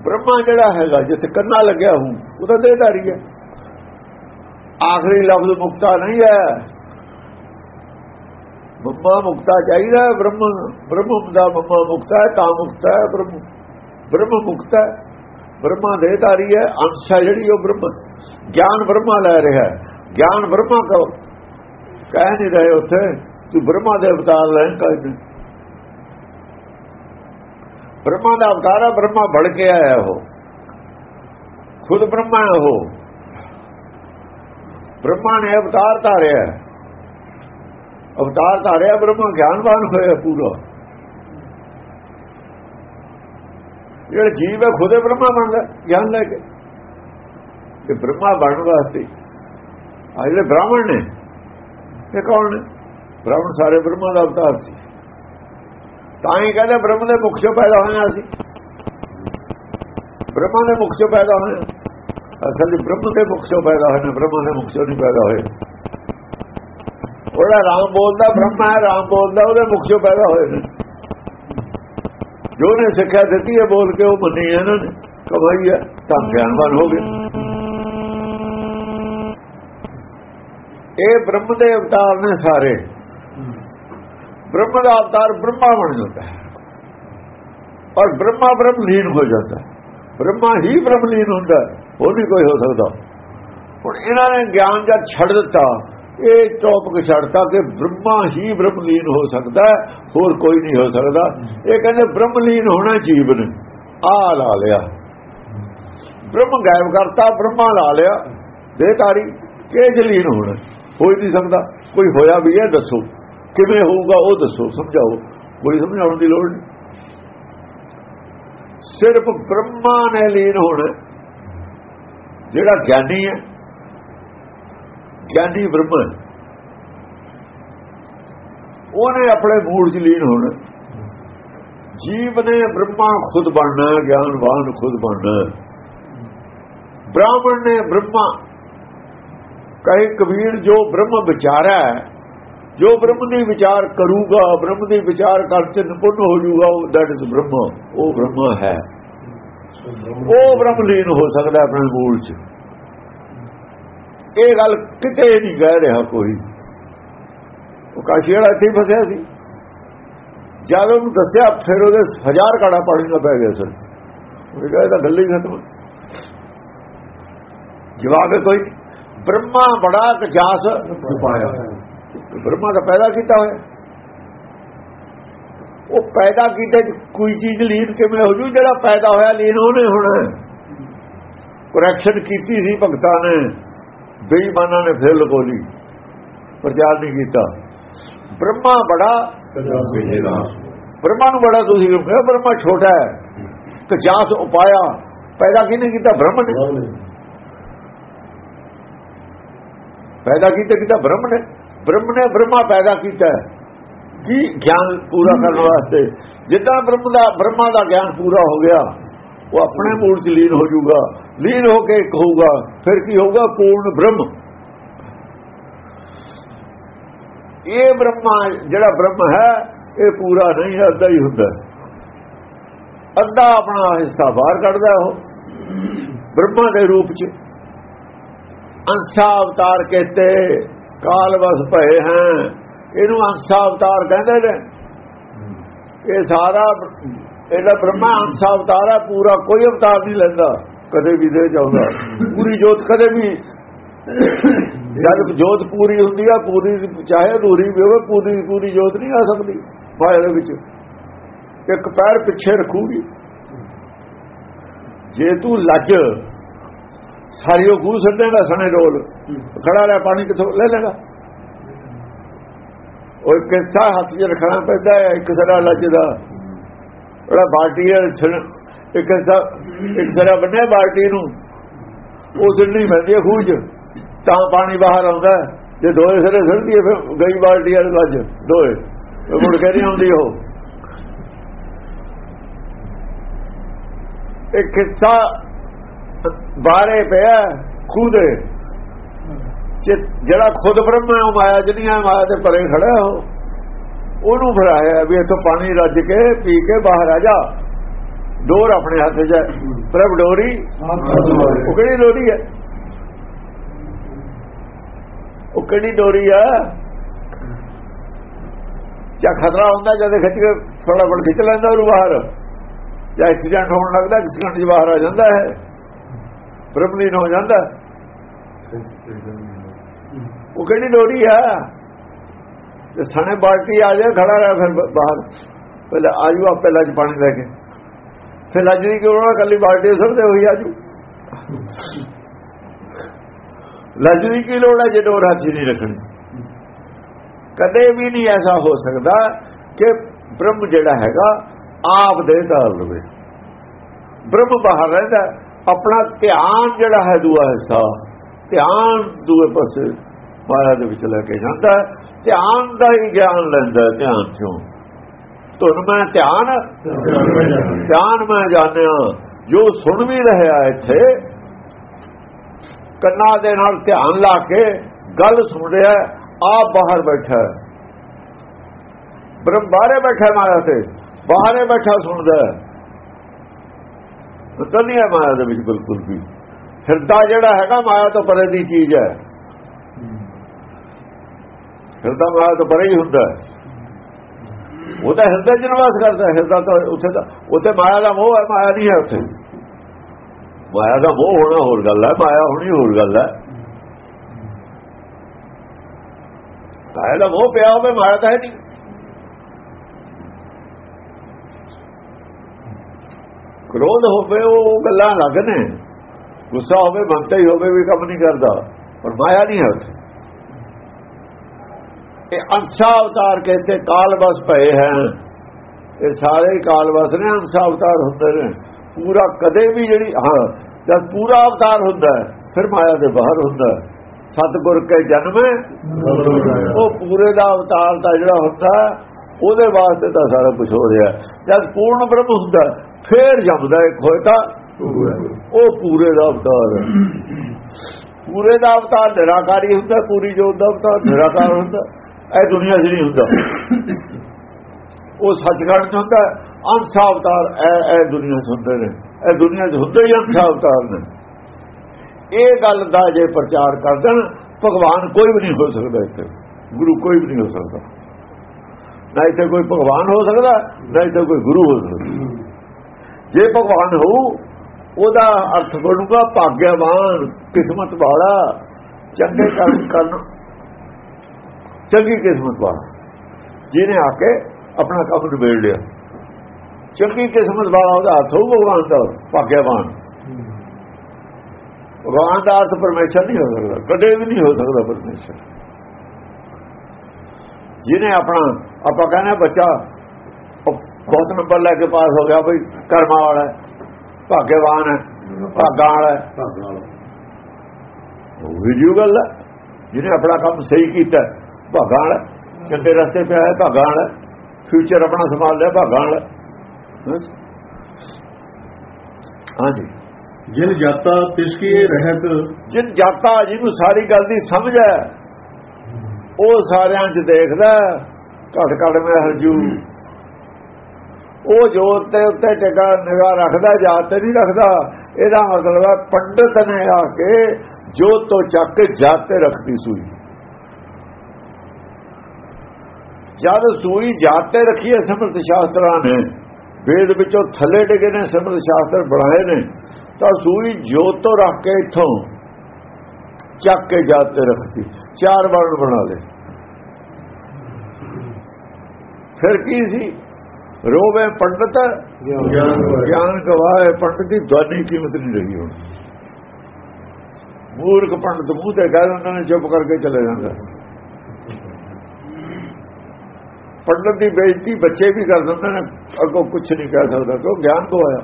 ਬ੍ਰਹਮਾ ਜਿਹੜਾ ਹੈਗਾ, ਜਿੱਥੇ ਕੰਨਾ ਲੱਗਿਆ ਹੂੰ, ਉਹਦਾ ਦੇਹਧਾਰੀ ਹੈ। ਆਖਰੀ ਲਫ਼ਜ਼ ਮੁਕਤਾ ਨਹੀਂ ਹੈ। ਮੰਮਾ ਮੁਕਤਾ ਚਾਹੀਦਾ ਬ੍ਰਹਮ ਬ੍ਰਹਮ ਦਾ ਮੰਮਾ ਮੁਕਤਾ ਹੈ, ਤਾਂ ਮੁਕਤਾ ਹੈ, ਬ੍ਰਹਮ ਬ੍ਰਹਮ ਮੁਕਤਾ ਬ੍ਰਹਮਾ ਦੇ ਧਾਰੀ ਹੈ, ਅੰਸ਼ ਹੈ ਜਿਹੜੀ ਉਹ ਬ੍ਰਹਮ। ਗਿਆਨ ਬ੍ਰਹਮਾ ਲੈ ਰਿਹਾ ਗਿਆਨ ਬ੍ਰਹਮਾ ਕੋ ਕਹਿ ਨਹੀਂ ਰਹੇ ਉੱਥੇ ਕਿ ਬ੍ਰਹਮਾ ਦੇ ਅਵਤਾਰ ਲੈਣ ਕਹਿੰਦੇ ਬ੍ਰਹਮਾ ਦਾ ਅਵਤਾਰ ਹੈ, ਬ੍ਰਹਮਾ ਬੜ ਕੇ ਆਇਆ ਉਹ। ਖੁਦ ਬ੍ਰਹਮਾ ਹੈ ਉਹ। ਬ੍ਰਹਮਾ ਨੇ ਅਵਤਾਰ ਧਾਰਿਆ ਅਵਤਾਰ ਧਾਰਿਆ ਬ੍ਰਹਮਾ ਗਿਆਨਵਾਨ ਹੋਇਆ ਪੂਰਾ। ਜਿਹੜਾ ਜੀਵ ਹੈ ਖੁਦੇ ਬ੍ਰਹਮਾ ਬਣਦਾ ਗਿਆਨ ਲੈ ਕੇ। ਇਹ ਬ੍ਰਹਮਾ ਬਣਨ ਵਾਸਤੇ। ਆ ਜਿਹੜੇ ਬ੍ਰਾਹਮਣ ਨੇ, ਇਹ ਕੌਣ ਨੇ? ਬ੍ਰਾਹਮਣ ਸਾਰੇ ਬ੍ਰਹਮਾ ਦਾ ਅਵਤਾਰ ਸੀ। ਤਾਂ ਹੀ ਕਹਿੰਦੇ ਬ੍ਰਹਮ ਦੇ ਮੁਖ ਚੋਂ ਪੈਦਾ ਹੋਇਆ ਸੀ। ਬ੍ਰਹਮਾ ਦੇ ਮੁਖ ਚੋਂ ਪੈਦਾ ਹੋਇਆ। ਅਸਲ ਬ੍ਰਹਮ ਦੇ ਮੁਖ ਚੋਂ ਪੈਦਾ ਹੋਇਆ, ਬ੍ਰਹਮਾ ਦੇ ਮੁਖ ਚੋਂ ਨਹੀਂ ਪੈਦਾ ਹੋਏ ਉਹਦਾ ਰਾਮ ਬੋਲਦਾ, ਬ੍ਰਹਮਾ ਹੈ, ਰਾਮ ਬੋਲਦਾ, ਉਹਦੇ ਮੁਖ ਚੋਂ ਪੈਦਾ ਹੋਏ ਨੇ। ਜੋ ਨੇ ਸਿੱਖਿਆ ਦਿੱਤੀ ਹੈ, ਬੋਲ ਕੇ ਉਹ ਮੰਨੀ ਇਹਨਾਂ ਨੇ। ਕਮਾਈ ਹੈ, ਤਾਂ ਗਿਆਨਵਾਨ ਹੋ ਗਏ ਇਹ ਬ੍ਰਹਮ ਦੇ ਅਵਤਾਰ ਨੇ ਸਾਰੇ। ਬ੍ਰਹਮ ਦਾ ਅਵਤਾਰ ਬ੍ਰਹਮਾ ਬਣ ਜਾਂਦਾ ਹੈ। ਔਰ ਬ੍ਰਹਮਾ ਬ੍ਰਹਮ ਲੀਨ ਹੋ ਜਾਂਦਾ ਬ੍ਰਹਮਾ ਹੀ ਬ੍ਰਹਮ ਲੀਨ ਹੁੰਦਾ ਉਹ ਨਹੀਂ ਕੋਈ ਹੋ ਸਕਦਾ। ਹੁਣ ਇਹਨਾਂ ਨੇ ਗਿਆਨ ਜਦ ਛੱਡ ਦਿੱਤਾ ਇਹ ਟੌਪਿਕ ਛੱਡਤਾ ਕਿ ਬ੍ਰਹਮਾ ਹੀ ਬ੍ਰਹਮਲੀਨ ਹੋ ਸਕਦਾ ਹੋਰ ਕੋਈ ਨਹੀਂ ਹੋ ਸਕਦਾ। ਇਹ ਕਹਿੰਦੇ ਬ੍ਰਹਮਲੀਨ ਹੋਣਾ ਜੀਵਨ, ਆ ਲਾ ਲਿਆ। ਬ੍ਰਹਮ ਗਾਇਬ ਕਰਤਾ, ਬ੍ਰਹਮਾ ਲਾ ਲਿਆ। ਦੇ ਤਾਰੀ ਕਿ ਜਲੀਨ ਹੋਣਾ। ਹੋਈ ਨਹੀਂ ਸਕਦਾ। ਕੋਈ ਹੋਇਆ ਵੀ ਹੈ, ਦੱਸੋ। ਕਿਵੇਂ ਹੋਊਗਾ, ਉਹ ਦੱਸੋ, ਸਮਝਾਓ। ਕੋਈ ਸਮਝਾਉਣ ਦੀ ਲੋੜ ਨਹੀਂ। ਸਿਰਫ ਬ੍ਰਹਮਾ ਨੇ ਲੀਨ ਹੋਣਾ। ਜਿਹੜਾ ਗਿਆਨੀ ਹੈ ਗਿਆਨੀ ਬ੍ਰਹਮ ਉਹਨੇ ਆਪਣੇ ਮੂੜ 'ਚ ਲੀਨ ਹੋਣਾ। ਜੀਵ ਨੇ ਬ੍ਰਹਮਾ ਖੁਦ ਬਣਨਾ ਗਿਆਨਵਾਨ ਖੁਦ ਬਣਨਾ। ਬ੍ਰਾਹਮਣ ਨੇ ਬ੍ਰਹਮਾ ਕਹੇ ਕਬੀਰ ਜੋ ਬ੍ਰਹਮ ਵਿਚਾਰਾ ਜੋ ਬ੍ਰਹਮ ਦੀ ਵਿਚਾਰ ਕਰੂਗਾ ਬ੍ਰਹਮ ਦੀ ਵਿਚਾਰ ਕਰ ਚ ਨਿਪੁੰਨ ਹੋ ਜਾਊਗਾ ਉਹ ਦੈਟ ਇਜ਼ ਬ੍ਰਹਮ ਉਹ ਬ੍ਰਹਮ ਹੈ। ਉਹ ਬ੍ਰਹਮ ਲੀਨ ਹੋ ਸਕਦਾ ਆਪਣੇ ਮੂਲ 'ਚ। ਇਹ ਗੱਲ ਕਿਤੇ ਨਹੀਂ ਕਹਿ ਰਿਹਾ ਕੋਈ। ਉਹ ਕਾਸ਼ੀ ਵਾਲਾ ਇੱਥੇ ਫਸਿਆ ਸੀ। ਜਦ ਉਹਨੂੰ ਦੱਸਿਆ, ਫਿਰ ਉਹਦੇ ਹਜ਼ਾਰ ਕਾੜਾ ਪਾਣੀ ਦਾ ਪੈ ਗਿਆ ਸਰ ਉਹ ਕਹਿੰਦਾ ਤਾਂ ਗੱਲ ਹੀ ਖਤਮ ਜਵਾਬ ਕੋਈ, ਬ੍ਰਹਮਾ ਬੜਾ ਕਜਾਸ ਪਾਇਆ ਬ੍ਰਹਮਾ ਦਾ ਪੈਦਾ ਕੀਤਾ ਹੋਇਆ। ਉਹ ਪੈਦਾ ਕੀਤੇ ਕੋਈ ਚੀਜ਼ ਲੀਨ ਕਿਵੇਂ ਹੋ ਜੂ? ਜਿਹੜਾ ਪੈਦਾ ਹੋਇਆ ਲੀਨ ਉਹਨੇ ਹੋਣਾ। ਕਰੈਕਸ਼ਨ ਕੀਤੀ ਸੀ ਭਗਤਾਂ ਨੇ। ਬੇਈਮਾਨਾਂ ਨੇ ਫਿਰ ਲਗੋਲੀ ਪ੍ਰਚਾਰ ਨਹੀਂ ਕੀਤਾ। ਬ੍ਰਹਮਾ ਬੜਾ ਬ੍ਰਹਮਾ ਨੂੰ ਬੜਾ ਤੁਸੀਂ ਕਹਿੰਦੇ ਬ੍ਰਹਮਾ ਛੋਟਾ ਹੈ। ਕਜਾਸ ਉਪਾਇਆ। ਪੈਦਾ ਕਿਹਨੇ ਕੀਤਾ? ਬ੍ਰਹਮ ਨੇ। ਪੈਦਾ ਕੀਤਾ ਕੀਤਾ? ਬ੍ਰਹਮ ਨੇ। ਬ੍ਰਹਮ ਨੇ ਬ੍ਰਹਮਾ ਪੈਦਾ ਕੀਤਾ ਕੀ ਗਿਆਨ ਪੂਰਾ ਕਰਨ ਵਾਸਤੇ? ਜਿੱਦਾਂ ਬ੍ਰਹਮ ਦਾ ਬ੍ਰਹਮਾ ਦਾ ਗਿਆਨ ਪੂਰਾ ਹੋ ਗਿਆ ਉਹ ਆਪਣੇ ਮੂਲ ਚ ਲੀਨ ਹੋ ਜਾਊਗਾ। ਲੀਨ ਹੋ ਕੇ ਇੱਕ ਹੋਊਗਾ ਫਿਰ ਕੀ ਹੋਊਗਾ? ਪੂਰਨ ਬ੍ਰਹਮ। ਇਹ ਬ੍ਰਹਮਾ, ਜਿਹੜਾ ਬ੍ਰਹਮ ਹੈ, ਇਹ ਪੂਰਾ ਨਹੀਂ, ਅੱਧਾ ਹੀ ਹੁੰਦਾ। ਅੱਧਾ ਆਪਣਾ ਹਿੱਸਾ ਬਾਹਰ ਕੱਢਦਾ ਉਹ, ਬ੍ਰਹਮਾ ਦੇ ਰੂਪ ਚ। ਅੰਸਾ ਅਵਤਾਰ ਕਹਤੇ, ਕਾਲ ਵਸ ਭਏ ਹੈ। ਇਹਨੂੰ ਅੰਸਾ ਅਵਤਾਰ ਕਹਿੰਦੇ ਨੇ। ਇਹ ਸਾਰਾ, ਇਹਦਾ ਬ੍ਰਹਮਾ ਅੰਸਾ ਅਵਤਾਰ ਹੈ, ਪੂਰਾ ਕੋਈ ਅਵਤਾਰ ਨਹੀਂ ਲੈਂਦਾ। ਕਦੇ ਵੀ ਦੇ ਜਾਂਦਾ। ਪੂਰੀ ਜੋਤ ਕਦੇ ਵੀ ਜਦ ਜੋਤ ਪੂਰੀ ਹੁੰਦੀ ਆ, ਪੂਰੀ ਚਾਹੇ ਅਧੂਰੀ ਵੀ ਹੋਵੇ, ਪੂਰੀ ਪੂਰੀ ਜੋਤ ਨਹੀਂ ਆ ਸਕਦੀ ਮਾਇਆ ਦੇ ਵਿੱਚ। ਇੱਕ ਪੈਰ ਪਿੱਛੇ ਰੱਖੂਗੀ। ਜੇ ਤੂੰ ਲੱਜ, ਸਾਰੀ ਉਹ ਗੂ ਛੱਡੇਗਾ ਸਣੇ ਰੋਲ ਖੜਾ ਰਹਿ, ਪਾਣੀ ਕਿਥੋਂ ਲੈ ਲੇਗਾ ਉਹ ਕਿਸਾ ਹੱਥ 'ਚ ਰੱਖਣਾ ਪੈਂਦਾ ਹੈ, ਇੱਕ ਸਰਾ ਲੱਜ ਦਾ ਜਿਹੜਾ ਬਾਲਟੀ ਹੈ ਇੱਕ ਸਾ, ਇੱਕ ਸਰਾ ਬੰਨੇ ਬਾਲਟੀ ਨੂੰ, ਉਹ ਸਿੱਧੀ ਪੈਂਦੀ ਹੈ ਖੂਜ ਤਾਂ ਪਾਣੀ ਬਾਹਰ ਆਉਂਦਾ ਜੇ ਦੋਏ ਸਿਰੇ ਸੜਦੀ ਹੈ ਫਿਰ ਗਈ ਬਾਲਟੀ ਵਾਲੀ ਲੱਜ ਦੋਏ। ਮੁੜ ਕੇ ਨਹੀਂ ਆਉਂਦੀ ਉਹ। ਇੱਕ ਕਿੱਸਾ ਬਾਰੇ ਪਿਆ ਖੁਦ ਜਿਹੜਾ ਖੁਦ ਬ੍ਰਹਮ ਹੈ, ਉਹ ਮਾਇਆ ਚ ਨਹੀਂ ਹੈ, ਮਾਇਆ ਦੇ ਪਰੇ ਖੜਾ ਹੋ ਉਹਨੂੰ ਫਰਾਇਆ ਵੀ ਇਥੋਂ ਪਾਣੀ ਰੱਜ ਕੇ, ਪੀ ਕੇ ਬਾਹਰ ਆ ਜਾ। ਡੋਰ ਆਪਣੇ ਹੱਥ 'ਚ ਹੈ। ਪ੍ਰਭ ਡੋਰੀ, ਉਹ ਕਿਹੜੀ ਡੋਰੀ ਹੈ? ਉਹ ਕਿਹੜੀ ਡੋਰੀ ਆ? ਜਾਂ ਖਤਰਾ ਹੁੰਦਾ ਜਦ ਖਿੱਚ ਕੇ ਥੋੜਾ ਬੜ ਖਿੱਚ ਲੈਂਦਾ ਉਹ ਬਾਹਰ, ਜਾਂ ਐਕਸੀਡੈਂਟ ਹੋਣ ਲੱਗਦਾ ਕਿਸੇ ਘੰਟੇ 'ਚ ਬਾਹਰ ਆ ਜਾਂਦਾ ਹੈ। ਪ੍ਰਭਲੀਨ ਹੋ ਜਾਂਦਾ। ਉਹ ਕਿਹੜੀ ਡੋਰੀ ਆ? ਤੇ ਸਣੇ ਬਾਲਟੀ ਆ ਜਾ ਖੜਾ ਰਿਹਾ ਫਿਰ ਬਾਹਰ। ਪਹਿਲਾਂ ਆਜੂ, ਆਪੇ ਲੱਜ ਪਾਣੀ ਲੈ ਕੇ। ਫਿਰ ਲੱਜ ਦੀ ਕਿਉਂ ਨਾ ਕੱਲੀ ਬਾਲਟੀ ਸੜਦੇ ਹੋਈ ਆਜੂ। ਲੱਜ ਦੀ ਕੀ ਲੋੜ ਹੈ ਜੇ ਡੋਰ ਹੱਥ ਨਹੀਂ ਰੱਖਣੀ? ਕਦੇ ਵੀ ਨਹੀਂ ਐਸਾ ਹੋ ਸਕਦਾ ਕਿ ਬ੍ਰਹਮ ਜਿਹੜਾ ਹੈਗਾ ਆਪ ਦੇ ਧਾਰ ਲਵੇ ਬ੍ਰਹਮ ਬਾਹਰ ਰਹਿੰਦਾ, ਆਪਣਾ ਧਿਆਨ ਜਿਹੜਾ ਹੈ ਦੂਆ ਹਿੱਸਾ, ਧਿਆਨ ਦੂਏ ਪਾਸੇ ਮਾਇਆ ਦੇ ਵਿੱਚ ਲੈ ਕੇ ਜਾਂਦਾ, ਧਿਆਨ ਦਾ ਹੀ ਗਿਆਨ ਲੈਂਦਾ ਧਿਆਨ ਚੋਂ ਤੁਨ ਮੈਂ ਧਿਆਨ ਧਿਆਨ ਮੈਂ ਜਾਣਿਆ, ਜੋ ਸੁਣ ਵੀ ਰਿਹਾ ਇੱਥੇ, ਕੰਨਾਂ ਦੇ ਨਾਲ ਧਿਆਨ ਲਾ ਕੇ ਗੱਲ ਸੁਣ ਰਿਹਾ, ਆਪ ਬਾਹਰ ਬੈਠਾ। ਬ੍ਰਹਮ ਬਾਹਰੇ ਬੈਠਾ ਮਾਇਆ ਤੇ, ਬਾਹਰੇ ਬੈਠਾ ਸੁਣਦਾ। ਪਤਾ ਨਹੀਂ ਹੈ ਮਾਇਆ ਦੇ ਵਿੱਚ ਬਿਲਕੁਲ ਵੀ। ਹਿਰਦਾ ਜਿਹੜਾ ਹੈਗਾ ਮਾਇਆ ਤੋਂ ਪਰੇ ਦੀ ਚੀਜ਼ ਹੈ। ਹਿਰਦਾ ਮਾਇਆ ਤੋਂ ਪਰੇ ਹੀ ਹੁੰਦਾ ਉਹ ਤਾਂ ਹਿਰਦੇ ਚ ਨਿਵਾਸ ਕਰਦਾ, ਹਿਰਦਾ ਤਾਂ ਉੱਥੇ ਤਾਂ, ਉੱਥੇ ਮਾਇਆ ਦਾ ਮੋਹ ਹੈ, ਮਾਇਆ ਨਹੀਂ ਹੈ ਉੱਥੇ। ਮਾਇਆ ਦਾ ਮੋਹ ਹੋਣਾ ਹੋਰ ਗੱਲ ਹੈ, ਮਾਇਆ ਹੋਣੀ ਹੋਰ ਗੱਲ ਹੈ। ਮਾਇਆ ਦਾ ਮੋਹ ਪਿਆ ਹੋਵੇ, ਮਾਇਆ ਤਾਂ ਹੈ ਨਹੀਂ। ਕ੍ਰੋਧ ਹੋਵੇ, ਉਹ ਗੱਲਾਂ ਅਲੱਗ ਨੇ। ਗੁੱਸਾ ਹੋਵੇ ਮੰਨਤਾ ਹੀ ਹੋਵੇ, ਵੀ ਕੰਮ ਨਹੀਂ ਕਰਦਾ। ਪਰ ਮਾਇਆ ਨਹੀਂ ਹੈ ਉੱਥੇ। ਇਹ ਅੰਸਾ ਅਵਤਾਰ ਕਹਿੰਦੇ ਕਾਲ ਬਸ ਪਏ ਹੈ ਇਹ ਸਾਰੇ ਕਾਲ ਬਸ ਨੇ ਅੰਸਾ ਅਵਤਾਰ ਹੁੰਦੇ ਨੇ। ਪੂਰਾ ਕਦੇ ਵੀ ਜਿਹੜੀ, ਹਾਂ, ਜਦ ਪੂਰਾ ਅਵਤਾਰ ਹੁੰਦਾ ਫਿਰ ਮਾਇਆ ਦੇ ਬਾਹਰ ਹੁੰਦਾ ਸਤਗੁਰ ਕੇ ਜਨਮ ਉਹ ਪੂਰੇ ਦਾ ਅਵਤਾਰ ਦਾ ਜਿਹੜਾ ਹੁੰਦਾ ਉਹਦੇ ਵਾਸਤੇ ਤਾਂ ਸਾਰਾ ਕੁਝ ਹੋ ਰਿਹਾ ਜਦ ਪੂਰਨ ਬ੍ਰਹਮ ਹੁੰਦਾ ਫੇਰ ਜੰਮਦਾ ਇੱਕ ਹੋਏ ਤਾਂ ਉਹ ਪੂਰੇ ਦਾ ਅਵਤਾਰ ਪੂਰੇ ਦਾ ਅਵਤਾਰ ਨਿਰਾਕਾਰੀ ਹੁੰਦਾ ਪੂਰੀ ਜੋਤ ਦਾ ਅਵਤਾਰ ਨਿਰਾਕਾਰ ਹੁੰਦਾ ਇਹ ਦੁਨੀਆ 'ਚ ਨਹੀਂ ਹੁੰਦਾ। ਉਹ ਸੱਚਖੰਡ 'ਚ ਹੁੰਦਾ, ਅੰਸ ਅਵਤਾਰ, ਇਹ ਇਹ ਦੁਨੀਆ 'ਚ ਹੁੰਦੇ ਨੇ। ਇਹ ਦੁਨੀਆ 'ਚ ਹੁੰਦੇ ਹੀ ਅੰਸ ਅਵਤਾਰ ਨੇ। ਇਹ ਗੱਲ ਦਾ ਜੇ ਪ੍ਰਚਾਰ ਕਰ ਦੇਣ, ਭਗਵਾਨ ਕੋਈ ਵੀ ਨਹੀਂ ਹੋ ਸਕਦਾ ਇੱਥੇ। ਗੁਰੂ ਕੋਈ ਵੀ ਨਹੀਂ ਹੋ ਸਕਦਾ। ਨਾ ਇੱਥੇ ਕੋਈ ਭਗਵਾਨ ਹੋ ਸਕਦਾ, ਨਾ ਇੱਥੇ ਕੋਈ ਗੁਰੂ ਹੋ ਸਕਦਾ। ਜੇ ਭਗਵਾਨ ਹੋ ਉਹਦਾ ਅਰਥ ਬਣੂਗਾ ਭਾਗਿਆਵਾਨ, ਕਿਸਮਤ ਵਾਲਾ, ਚੰਗੇ ਕਰਮ ਕਰਨ ਚੰਗੀ ਕਿਸਮਤ ਵਾਲਾ। ਜਿਹਨੇ ਆ ਕੇ ਆਪਣਾ ਕੰਮ ਨਿਬੇੜ ਲਿਆ। ਚੰਗੀ ਕਿਸਮਤ ਵਾਲਾ ਉਹਦਾ ਹੱਥ ਹੋਊ ਭਗਵਾਨ ਦਾ ਭਾਗਿਆਵਾਨ। ਭਗਵਾਨ ਦਾ ਅਰਥ ਪਰਮੇਸ਼ਰ ਨਹੀਂ ਹੋ ਸਕਦਾ ਕਦੇ ਵੀ ਨਹੀਂ ਹੋ ਸਕਦਾ ਪਰਮੇਸ਼ਰ। ਜਿਹਨੇ ਆਪਣਾ ਆਪਾਂ ਕਹਿੰਦੇ ਬੱਚਾ ਬਹੁਤ ਨੰਬਰ ਲੈ ਕੇ ਪਾਸ ਹੋ ਗਿਆ ਬਈ ਕਰਮਾ ਵਾਲਾ ਭਾਗਿਆਵਾਨ ਹੈ ਭਾਗਾਂ ਵਾਲਾ ਉਹ ਵੀ ਗੱਲ ਹੈ। ਜਿਹਨੇ ਆਪਣਾ ਕੰਮ ਸਹੀ ਕੀਤਾ ਭਾਗਾਂ ਵਾਲਾ ਚੰਗੇ ਰਸਤੇ ਪਿਆ ਹੈ ਭਾਗਾਂ ਵਾਲਾ ਫਿਊਚਰ ਆਪਣਾ ਸੰਭਾਲ ਲਿਆ ਭਾਗਾਂ ਵਾਲਾ। ਹਾਂਜੀ। ਜਿਨ ਜਾਤਾ ਤਿਸ ਕੀ ਰਹਿਤ? ਜਿਨ ਜਾਤਾ ਜਿਹਨੂੰ ਸਾਰੀ ਗੱਲ ਦੀ ਸਮਝ ਹੈ ਉਹ ਸਾਰਿਆਂ 'ਚ ਦੇਖਦਾ ਘਟ ਘਟ ਮੈਂ ਹਰਜੂ। ਉਹ ਜੋਤ ਤੇ ਉੱਤੇ ਟਿਕਾ ਨਿਗਾਹ ਰੱਖਦਾ ਜਾਤ ਤੇ ਨਹੀਂ ਰੱਖਦਾ। ਇਹਦਾ ਮਤਲਬ ਹੈ ਪੰਡਤ ਨੇ ਆ ਕੇ ਜੋਤ ਤੋਂ ਚੱਕ ਕੇ ਜਾਤ ਤੇ ਰੱਖਦੀ ਸੂਈ। ਜਦ ਸੂਈ ਜਾਤ ਤੇ ਰੱਖੀ ਹੈ ਸਮਰਥ ਸ਼ਾਸਤਰਾਂ ਨੇ ਵੇਦ ਵਿੱਚੋਂ ਥੱਲੇ ਡਿਗੇ ਨੇ ਸਮਰਥ ਸ਼ਾਸਤਰ ਬਣਾਏ ਨੇ ਤਾਂ ਸੂਈ ਜੋਤ ਤੋਂ ਰੱਖ ਕੇ ਇੱਥੋਂ ਚੱਕ ਕੇ ਜਾਤ ਤੇ ਰੱਖਦੀ ਚਾਰ ਵਰਣ ਬਣਾ ਲੇ ਫਿਰ ਕੀ ਸੀ? ਰੋਵੇ ਪੰਡਤ ਗਿਆਨ ਗਵਾਏ ਪੰਡਤ ਦੀ ਦੋਨੀ ਕੀਮਤ ਨਹੀਂ ਰਹੀ ਹੁਣ। ਮੂਰਖ ਪੰਡਤ ਮੂੰਹ ਤੇ ਕਹਿ ਦਿੰਦੇ ਨੇ ਚੁੱਪ ਕਰਕੇ ਚਲੇ ਜਾਂਦਾ। ਪੰਡਤ ਦੀ ਬੇਇੱਜ਼ਤੀ ਬੱਚੇ ਵੀ ਕਰ ਦਿੰਦੇ ਨੇ ਅੱਗੋਂ ਕੁਝ ਨਹੀਂ ਕਹਿ ਸਕਦਾ ਕਿਉਂ ਗਿਆਨ ਗਵਾਇਆ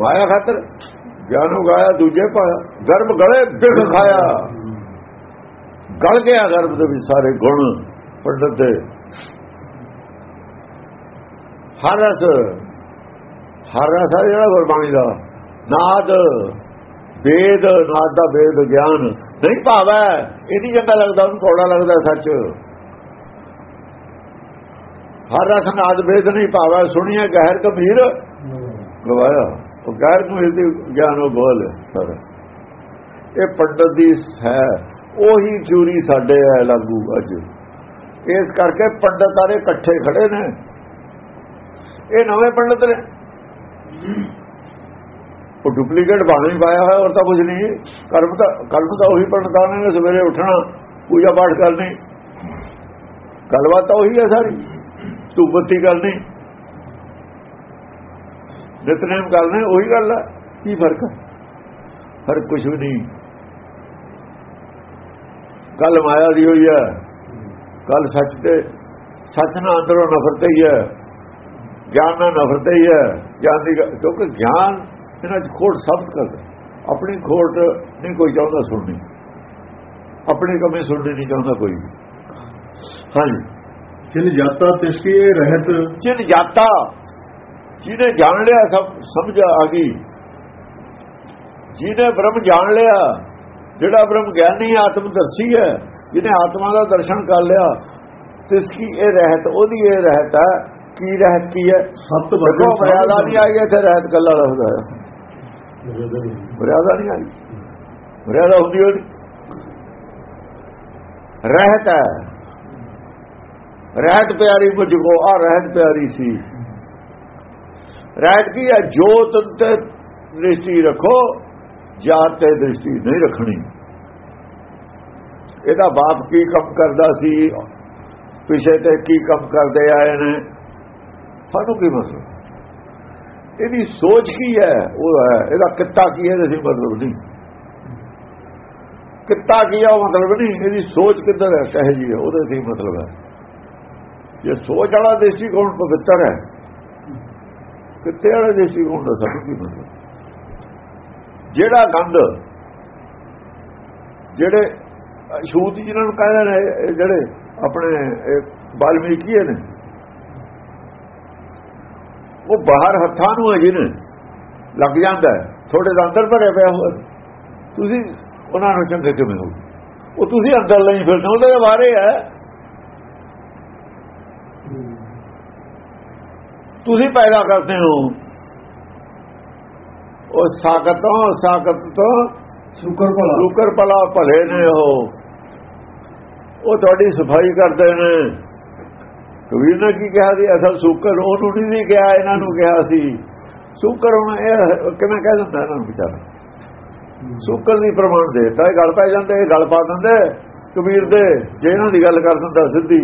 ਮਾਇਆ ਖਾਤਰ ਗਿਆਨ ਉਗਾਇਆ ਦੂਜੇ ਪਾਇਆ ਗਰਭ ਗਲੇ ਬਿਖ ਖਾਇਆ। ਗਲ ਗਿਆ ਗਰਭ ਦੇ ਵਿੱਚ ਸਾਰੇ ਗੁਣ ਪੰਡਤ ਦੇ। ਹਰ ਰਸ ਹਰ ਰਸ ਹੈ ਜਿਹੜਾ ਗੁਰਬਾਣੀ ਦਾ। ਨਾਦ ਵੇਦ ਨਾਦ ਦਾ ਵੇਦ ਗਿਆਨ। ਨਹੀਂ ਭਾਵੈ ਇਹ ਨਹੀਂ ਚੰਗਾ ਲੱਗਦਾ, ਉਹਨੂੰ ਕੋੜਾ ਲੱਗਦਾ ਸੱਚ। ਹਰ ਰਸ ਨਾਦ ਵੇਦ ਨਹੀਂ ਭਾਵੈ, ਸੁਣੀਏ ਗਹਿਰ ਗੰਭੀਰ। ਗਵਾਇਆ, ਉਹ ਗਹਿਰ ਨੂੰ ਇਹਦੀ ਗਿਆਨ ਉਹ ਬੋਲ ਸਰ। ਇਹ ਪੰਡਤ ਦੀ ਹੈ ਉਹੀ ਥਿਊਰੀ ਸਾਡੇ ਹੈ ਲਾਗੂ ਅੱਜ। ਇਸ ਕਰਕੇ ਪੰਡਤ ਸਾਰੇ ਇਕੱਠੇ ਖੜੇ ਨੇ। ਇਹ ਨਵੇਂ ਪੰਡਤ ਨੇ। ਉਹ ਡੁਪਲੀਕੇਟ ਬਾਣੇ ਪਾਇਆ ਹੋਇਆ, ਹੋਰ ਤਾਂ ਕੁਝ ਨਹੀਂ। ਕਰਮ ਤਾਂ ਕਰਮ ਤਾਂ ਉਹੀ ਪੰਡਤਾਂ ਨੇ, ਸਵੇਰੇ ਉੱਠਣਾ, ਪੂਜਾ ਪਾਠ ਕਰਨੀ। ਗੱਲਬਾਤ ਤਾਂ ਉਹੀ ਹੈ ਸਾਰੀ। ਧੂਪਤੀ ਕਰਨੀ। ਨਿਤਨੇਮ ਕਰਨੇ, ਉਹੀ ਗੱਲ ਹੈ। ਕੀ ਫ਼ਰਕ ਹੈ? ਫ਼ਰਕ ਕੁਝ ਵੀ ਨਹੀਂ। ਕੱਲ ਮਾਇਆ ਦੀ ਹੋਈ ਹੈ। ਕੱਲ ਸੱਚ ਤੇ ਸੱਚ ਨਾਲ ਅੰਦਰੋਂ ਨਫ਼ਰਤ ਹੀ ਹੈ। ਗਿਆਨ ਨਾਲ ਨਫ਼ਰਤ ਹੀ ਹੈ। ਗਿਆਨ ਦੀ ਕਿਉਂਕਿ ਗਿਆਨ ਇਹਨਾਂ ਚ ਖੋਟ ਸਬਤ ਕਰਦਾ ਆਪਣੀ ਖੋਟ ਨਹੀਂ ਕੋਈ ਚਾਹੁੰਦਾ ਸੁਣਨੀ। ਆਪਣੀ ਕਮੀ ਸੁਣਨੀ ਨਹੀਂ ਚਾਹੁੰਦਾ ਕੋਈ ਹਾਂਜੀ। ਜਿਨ ਜਾਤਾ ਤਿਸ ਕੀ ਇਹ ਰਹਿਤ। ਜਿਨ ਜਾਤਾ ਜਿਹਨੇ ਜਾਣ ਲਿਆ ਸਭ ਸਮਝ ਆ ਗਈ। ਜਿਹਨੇ ਬ੍ਰਹਮ ਜਾਣ ਲਿਆ ਜਿਹੜਾ ਬ੍ਰਹਮ ਗਿਆਨੀ ਆਤਮਦਰਸ਼ੀ ਹੈ ਜਿਹਨੇ ਆਤਮਾ ਦਾ ਦਰਸ਼ਨ ਕਰ ਲਿਆ ਤਿਸ ਕੀ ਇਹ ਰਹਿਤ ਉਹਦੀ ਇਹ ਰਹਿਤ ਹੈ ਕੀ ਰਹਿਤ ਕੀ ਹੈ? ਸਤ ਦੇਖੋ ਮਰਿਆਦਾ ਨਹੀਂ ਆਈ ਇੱਥੇ ਰਹਿਤ ਕੱਲਾ ਲੱਗਦਾ ਹੈ। ਮਰਿਆਦਾ ਨਹੀਂ ਆਈ। ਮਰਿਆਦਾ ਹੁੰਦੀ ਹੋਣੀ ਰਹਿਤ ਹੈ। ਰਹਿਤ ਪਿਆਰੀ ਮੁਝ ਕੋ ਆ ਰਹਿਤ ਪਿਆਰੀ ਸੀ। ਰਹਿਤ ਕੀ ਹੈ? ਜੋਤ ਤੇ ਦ੍ਰਿਸ਼ਟੀ ਰੱਖੋ, ਜਾਤ ਤੇ ਦ੍ਰਿਸ਼ਟੀ ਨਹੀਂ ਰੱਖਣੀ। ਇਹਦਾ ਬਾਪ ਕੀ ਕੰਮ ਕਰਦਾ ਸੀ? ਪਿਛੇ ਤੇ ਕੀ ਕੰਮ ਕਰਦੇ ਆਏ ਨੇ? ਸਾਨੂੰ ਕੀ ਮਤਲਬ ਇਹਦੀ ਸੋਚ ਕੀ ਹੈ? ਉਹ ਹੈ, ਇਹਦਾ ਕਿੱਤਾ ਕੀ ਹੈ ਇਹਦਾ ਮਤਲਬ ਨਹੀਂ। ਕਿੱਤਾ ਕੀ ਹੈ ਉਹ ਮਤਲਬ ਨਹੀਂ। ਇਹਦੀ ਸੋਚ ਕਿੱਧਰ ਹੈ? ਕਹੇ ਜੀ, ਉਹਦੇ ਸੀ ਮਤਲਬ ਹੈ। ਜੇ ਸੋਚ ਵਾਲਾ ਦ੍ਰਿਸ਼ਟੀਕੋਣ ਪਵਿੱਤਰ ਹੈ? ਕਿੱਤੇ ਵਾਲੇ ਦ੍ਰਿਸ਼ਟੀਕੋਣ ਦਾ ਸਾਨੂੰ ਕੀ ਮਤਲਬ? ਜਿਹੜਾ ਗੰਧ, ਜਿਹੜੇ ਸ਼ੂਤ ਜਿਹਨਾਂ ਨੂੰ ਕਹਿੰਦੇ ਨੇ ਜਿਹੜੇ ਆਪਣੇ ਬਾਲਮੀਕੀ ਨੇ ਉਹ ਬਾਹਰ ਹੱਥਾਂ ਨੂੰ ਹੈ ਜਿਹਨੇ ਲੱਗ ਜਾਂਦਾ ਥੋੜੇ ਦਾ ਅੰਦਰ ਭਰਿਆ ਪਿਆ ਹੋਰ ਤੁਸੀਂ ਉਹਨਾਂ ਨੂੰ ਚੰਗੇ ਕਿਵੇਂ ਹੋ ਉਹ ਤੁਸੀਂ ਅੰਦਰ ਲਈ ਫਿਰਦੇ ਉਹਦੇ ਬਾਰੇ ਹੈ ਤੁਸੀਂ ਪੈਦਾ ਕਰਦੇ ਹੋ ਉਹ ਸਾਖਤੋਂ ਸਾਖਤ ਤੋਂ ਸ਼ੁਕਰ ਭਲਾ ਸ਼ੁਕਰ ਭਲਾ ਭਲੇ ਨੇ ਉਹ ਉਹ ਤੁਹਾਡੀ ਸਫ਼ਾਈ ਕਰਦੇ ਨੇ ਕਬੀਰ ਨੇ ਕੀ ਕਿਹਾ ਸੀ? ਅਸਲ ਸ਼ੁਕਰ ਉਹਨੂੰ ਨਹੀਂ ਕਿਹਾ, ਇਹਨਾਂ ਨੂੰ ਕਿਹਾ ਸੀ। ਸ਼ੁਕਰ ਹੁਣ ਇਹ ਕਿਵੇਂ ਕਹਿ ਦਿੰਦਾ ਇਹਨਾਂ ਨੂੰ ਵਿਚਾਰਾ? ਸ਼ੁਕਰ ਦੀ ਪ੍ਰਮਾਣ ਦੇਤਾ, ਇਹ ਗੱਲ ਪੈ ਜਾਂਦੇ, ਇਹ ਗੱਲ ਪਾ ਦਿੰਦੇ, ਕਬੀਰ ਦੇ, ਜੇ ਇਹਨਾਂ ਦੀ ਗੱਲ ਕਰ ਦਿੰਦਾ ਸਿੱਧੀ।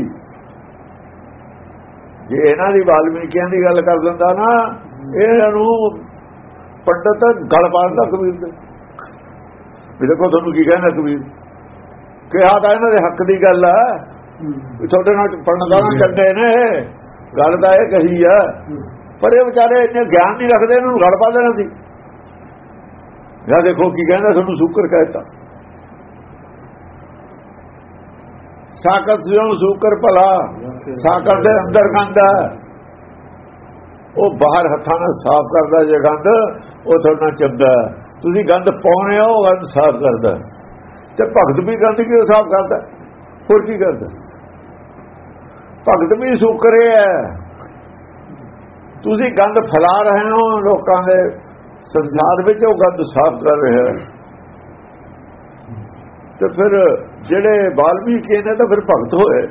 ਜੇ ਇਹਨਾਂ ਦੀ ਵਾਲਮੀਕਿਆਂ ਦੀ ਗੱਲ ਕਰ ਦਿੰਦਾ ਨਾ, ਇਹਨਾਂ ਨੂੰ ਪੰਡਤ ਗੱਲ ਪਾ ਦਿੰਦਾ ਕਬੀਰ ਦੇ। ਵੀ ਦੇਖੋ ਤੁਹਾਨੂੰ ਕੀ ਕਹਿਣਾ ਕਬੀਰ? ਕਿਹਾ ਤਾਂ ਇਹਨਾਂ ਦੇ ਹੱਕ ਦੀ ਗੱਲ ਆ। ਤੁਹਾਡੇ ਨਾਲ ਪੜਨਦਾਰ ਚੰਗੇ ਨੇ। ਗੱਲ ਤਾਂ ਇਹ ਕਹੀ ਆ। ਪਰ ਇਹ ਵਿਚਾਰੇ ਇੰਨੇ ਗਿਆਨ ਨਹੀਂ ਰੱਖਦੇ ਇਹਨਾਂ ਨੂੰ ਗੱਲ ਪਾ ਦੇਣਾ ਸੀ। ਜਾਂ ਦੇਖੋ ਕੀ ਕਹਿੰਦਾ ਤੁਹਾਨੂੰ ਸ਼ੁਕਰ ਕਹਿਤਾ। ਸਾਕਤ ਸਿਉ ਸ਼ੁਕਰ ਭਲਾ। ਸਾਕਤ ਦੇ ਅੰਦਰ ਗੰਦ ਉਹ ਬਾਹਰ ਹੱਥਾਂ ਨਾਲ ਸਾਫ਼ ਕਰਦਾ ਜੇ ਗੰਦ ਉਹ ਤੁਹਾਡਾ ਚੰਗਾ ਤੁਸੀਂ ਗੰਦ ਪਾਉਣੇ ਹੋ ਗੰਦ ਸਾਫ਼ ਕਰਦਾ। ਤੇ ਭਗਤ ਵੀ ਗੰਦ ਕਿਉਂ ਸਾਫ਼ ਕਰਦਾ? ਹੋਰ ਕੀ ਕਰਦਾ? ਭਗਤ ਵੀ ਸੁਕਰੇ ਹੈ ਤੁਸੀਂ ਗੰਦ ਫੈਲਾ ਰਹੇ ਹੋ, ਲੋਕਾਂ ਦੇ ਸੰਸਾਰ ਵਿੱਚ ਉਹ ਗੰਦ ਸਾਫ਼ ਕਰ ਰਿਹਾ ਹੈ। ਤੇ ਫਿਰ ਜਿਹੜੇ ਬਾਲਮੀਕੀ ਨੇ ਤਾਂ ਫਿਰ ਭਗਤ ਹੋਏ।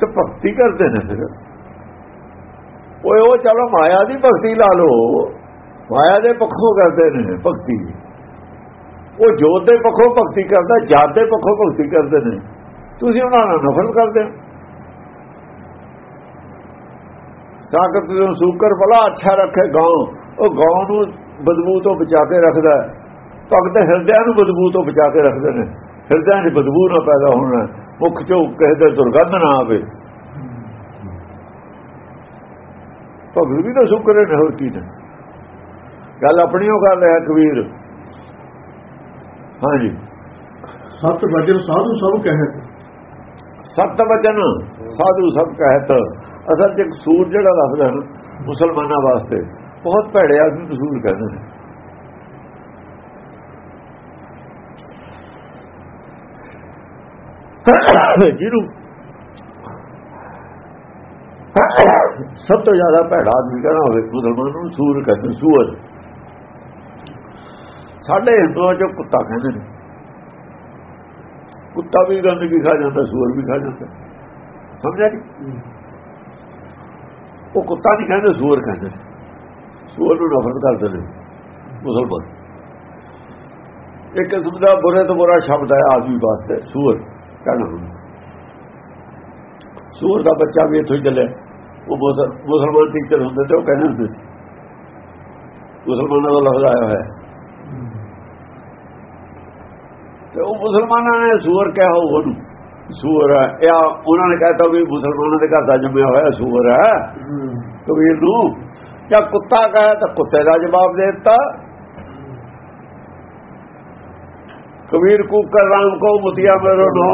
ਤੇ ਭਗਤੀ ਕਰਦੇ ਨੇ ਫਿਰ। ਓਏ, ਉਹ ਚਲੋ ਮਾਇਆ ਦੀ ਭਗਤੀ ਲਾ ਲਓ। ਮਾਇਆ ਦੇ ਪੱਖੋਂ ਕਰਦੇ ਨੇ ਭਗਤੀ। ਉਹ ਜੋਤ ਦੇ ਪੱਖੋਂ ਭਗਤੀ ਕਰਦਾ, ਜਾਤ ਦੇ ਪੱਖੋਂ ਭਗਤੀ ਕਰਦੇ ਨੇ। ਤੁਸੀਂ ਉਹਨਾਂ ਨਾਲ ਨਫ਼ਰਤ ਕਰਦੇ ਹੋ। ਸਾਖਤ ਨੂੰ ਸੂਕਰ ਭਲਾ ਅੱਛਾ ਰੱਖੇ ਗਾਂ ਉਹ ਗਾਂ ਨੂੰ ਬਦਬੂ ਤੋਂ ਬਚਾ ਕੇ ਰੱਖਦਾ ਭਗਤ ਹਿਰਦਿਆਂ ਨੂੰ ਬਦਬੂ ਤੋਂ ਬਚਾ ਕੇ ਰੱਖਦੇ ਨੇ। ਹਿਰਦਿਆਂ 'ਚ ਬਦਬੂ ਨਾ ਪੈਦਾ ਹੋਣਾ। ਮੁਖ ਚੋਂ ਕਿਸੇ ਦੇ ਦੁਰਗੰਧ ਨਾ ਆਵੇ। ਭਗਤ ਵੀ ਤਾਂ ਸ਼ੁਕਰ ਨੇ, ਹੋਰ ਕੀ ਨੇ। ਗੱਲ ਆਪਣੀ ਉਹ ਕਰ ਰਿਹਾ ਕਬੀਰ। ਹਾਂਜੀ। ਸਤ ਵਜਨ ਸਾਧੂ ਸਭ ਕਹੇ। ਸਤ ਵਚਨ, ਸਾਧੂ ਸਭ ਕਹਿਤ। ਅਸਲ 'ਚ ਕਸੂਰ ਜਿਹੜਾ ਲਫ਼ਜ਼ ਹੈ ਨਾ, ਮੁਸਲਮਾਨਾਂ ਵਾਸਤੇ, ਬਹੁਤ ਭੈੜੇ ਆਦਮੀ ਨੂੰ ਸੂਰ ਕਹਿੰਦੇ ਨੇ। ਜਿਹਨੂੰ ਸਭ ਤੋਂ ਜ਼ਿਆਦਾ ਭੈੜਾ ਆਦਮੀ ਕਹਿੰਦਾ ਹੋਵੇ, ਮੁਸਲਮਾਨ ਨੂੰ ਸੂਰ ਕਹਿੰਦੇ ਸੂਰ। ਸਾਡੇ ਹਿੰਦੂਆਂ ਚੋਂ ਕੁੱਤਾ ਕਹਿੰਦੇ ਨੇ। ਕੁੱਤਾ ਵੀ ਗੰਦਗੀ ਖਾ ਜਾਂਦਾ, ਸੂਰ ਵੀ ਖਾ ਜਾਂਦਾ। ਸਮਝਿਆ ਜੀ? ਉਹ ਕੁੱਤਾ ਨਹੀਂ ਕਹਿੰਦੇ, ਸੂਰ ਕਹਿੰਦੇ ਸੂਰ ਨੂੰ ਨਫ਼ਰਤ ਕਰਦੇ ਨੇ, ਮੁਸਲਮਾਨ। ਇੱਕ ਕਿਸਮ ਦਾ ਬੁਰੇ ਤੋਂ ਬੁਰਾ ਸ਼ਬਦ ਹੈ ਆਦਮੀ ਵਾਸਤੇ, ਸੂਰ, ਕਹਿਣਾ ਸੂਰ ਦਾ ਬੱਚਾ ਵੀ ਇੱਥੋਂ ਹੀ ਚੱਲਿਆ। ਉਹ ਮੁਸਲਮਾਨ ਟੀਚਰ ਹੁੰਦੇ ਤੇ ਉਹ ਕਹਿੰਦੇ ਹੁੰਦੇ ਸੀ। ਮੁਸਲਮਾਨਾਂ ਦਾ ਲਫ਼ਜ਼ ਆਇਆ ਹੋਇਆ। ਤੇ ਉਹ ਮੁਸਲਮਾਨਾਂ ਨੇ ਸੂਰ ਕਿਹਾ ਉਹਨੂੰ। ਸੂਰ ਇਹ ਉਹਨਾਂ ਨੇ ਕਹਿਤਾ ਵੀ ਮੁਸਲਮਾਨਾਂ ਦੇ ਘਰ ਦਾ ਜੰਮਿਆ ਹੋਇਆ ਸੂਰ ਹੈ। ਕਬੀਰ ਨੂੰ ਜਾਂ ਕੁੱਤਾ ਕਹੇ ਤਾਂ ਕੁੱਤੇ ਦਾ ਜਵਾਬ ਦੇ ਦਿੱਤਾ। ਕਬੀਰ ਕੂਕਰ ਰਾਮ ਕੋ ਮੁਤਿਆ ਮੇਰੋ ਨੋ।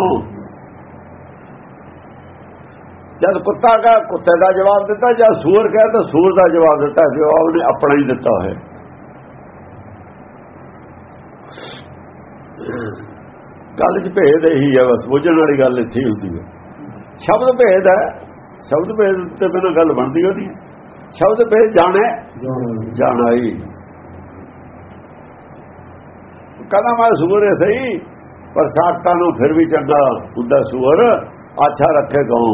ਜਦ ਕੁੱਤਾ ਕਹਾ ਕੁੱਤੇ ਦਾ ਜਵਾਬ ਦਿੱਤਾ ਜਾਂ ਸੂਰ ਕਹੇ ਤਾਂ ਸੂਰ ਦਾ ਜਵਾਬ ਦਿੱਤਾ। ਜਵਾਬ ਨੇ ਆਪਣਾ ਹੀ ਦਿੱਤਾ ਹੋਇਆ। ਗੱਲ 'ਚ ਭੇਦ ਇਹੀ ਹੈ ਬਸ, ਬੁੱਝਣ ਵਾਲੀ ਗੱਲ ਇੱਥੇ ਹੁੰਦੀ ਹੈ ਸ਼ਬਦ ਭੇਦ ਹੈ, ਸ਼ਬਦ ਭੇਦ ਤੇ ਬਿਨਾਂ ਗੱਲ ਬਣਦੀ ਉਹਦੀ। ਸ਼ਬਦ ਭੇਦ ਜਾਣੇ, ਜਾਣਾ ਹੀ। ਕਹਿੰਦਾ ਸੂਰ ਹੈ ਸਹੀ, ਪਰ ਸਾਖਤਾਂ ਨੂੰ ਫਿਰ ਵੀ ਚੰਗਾ ਹੁੰਦਾ ਸੂਰ, ਆਛਾ ਰੱਖੇ ਗਾਉ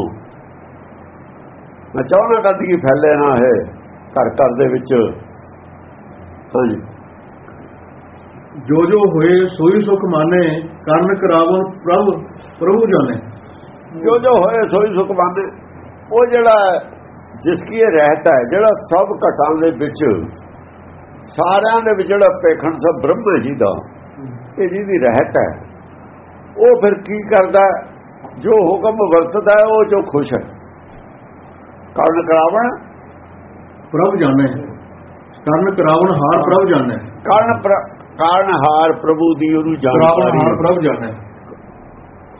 ਮੈਂ ਚਾਹਣਾ ਗੰਦਗੀ ਫੈਲੇ ਨਾ ਹੈ ਘਰ ਘਰ ਦੇ ਵਿੱਚ। ਹਾਂਜੀ। ਜੋ ਜੋ ਹੋਏ ਸੋਈ ਸੁਖ ਮਾਨੇ ਕਰਨ ਕਰਾਵਨ ਪ੍ਰਭ ਪ੍ਰਭੂ ਜਾਣੇ। ਜੋ ਜੋ ਹੋਏ ਸੋਈ ਸੁਖ ਮੰਨੇ। ਉਹ ਜਿਹੜਾ ਜਿਸ ਕੀ ਰਹਿਤਾ ਹੈ ਜਿਹੜਾ ਸਭ ਘਟਾਂ ਦੇ ਵਿੱਚ ਸਾਰਿਆਂ ਦੇ ਵਿੱਚ ਜਿਹੜਾ ਪੇਖਣ ਸਭ ਬ੍ਰਹਮ ਜੀ ਦਾ ਇਹ ਜਿਹਦੀ ਰਹਿਤ ਹੈ। ਉਹ ਫਿਰ ਕੀ ਕਰਦਾ? ਜੋ ਹੁਕਮ ਵਰਤਦਾ ਉਹ ਜੋ ਖੁਸ਼ ਹੈ। ਕਰਨ ਕਰਾਵਣ ਪ੍ਰਭ ਜਾਣੇ। ਕਰਨ ਕਰਾਵਣ ਹਾਰ ਪ੍ਰਭ ਜਾਣੇ। ਕਾਰਨ ਕਾਰਨ ਹਾਰ ਪ੍ਰਭੂ ਦੀ ਉਹਨੂੰ ਜਾਣਕਾਰੀ ਹਾਰ ਹੈ। ਪ੍ਰਭ ਜਾਣੇ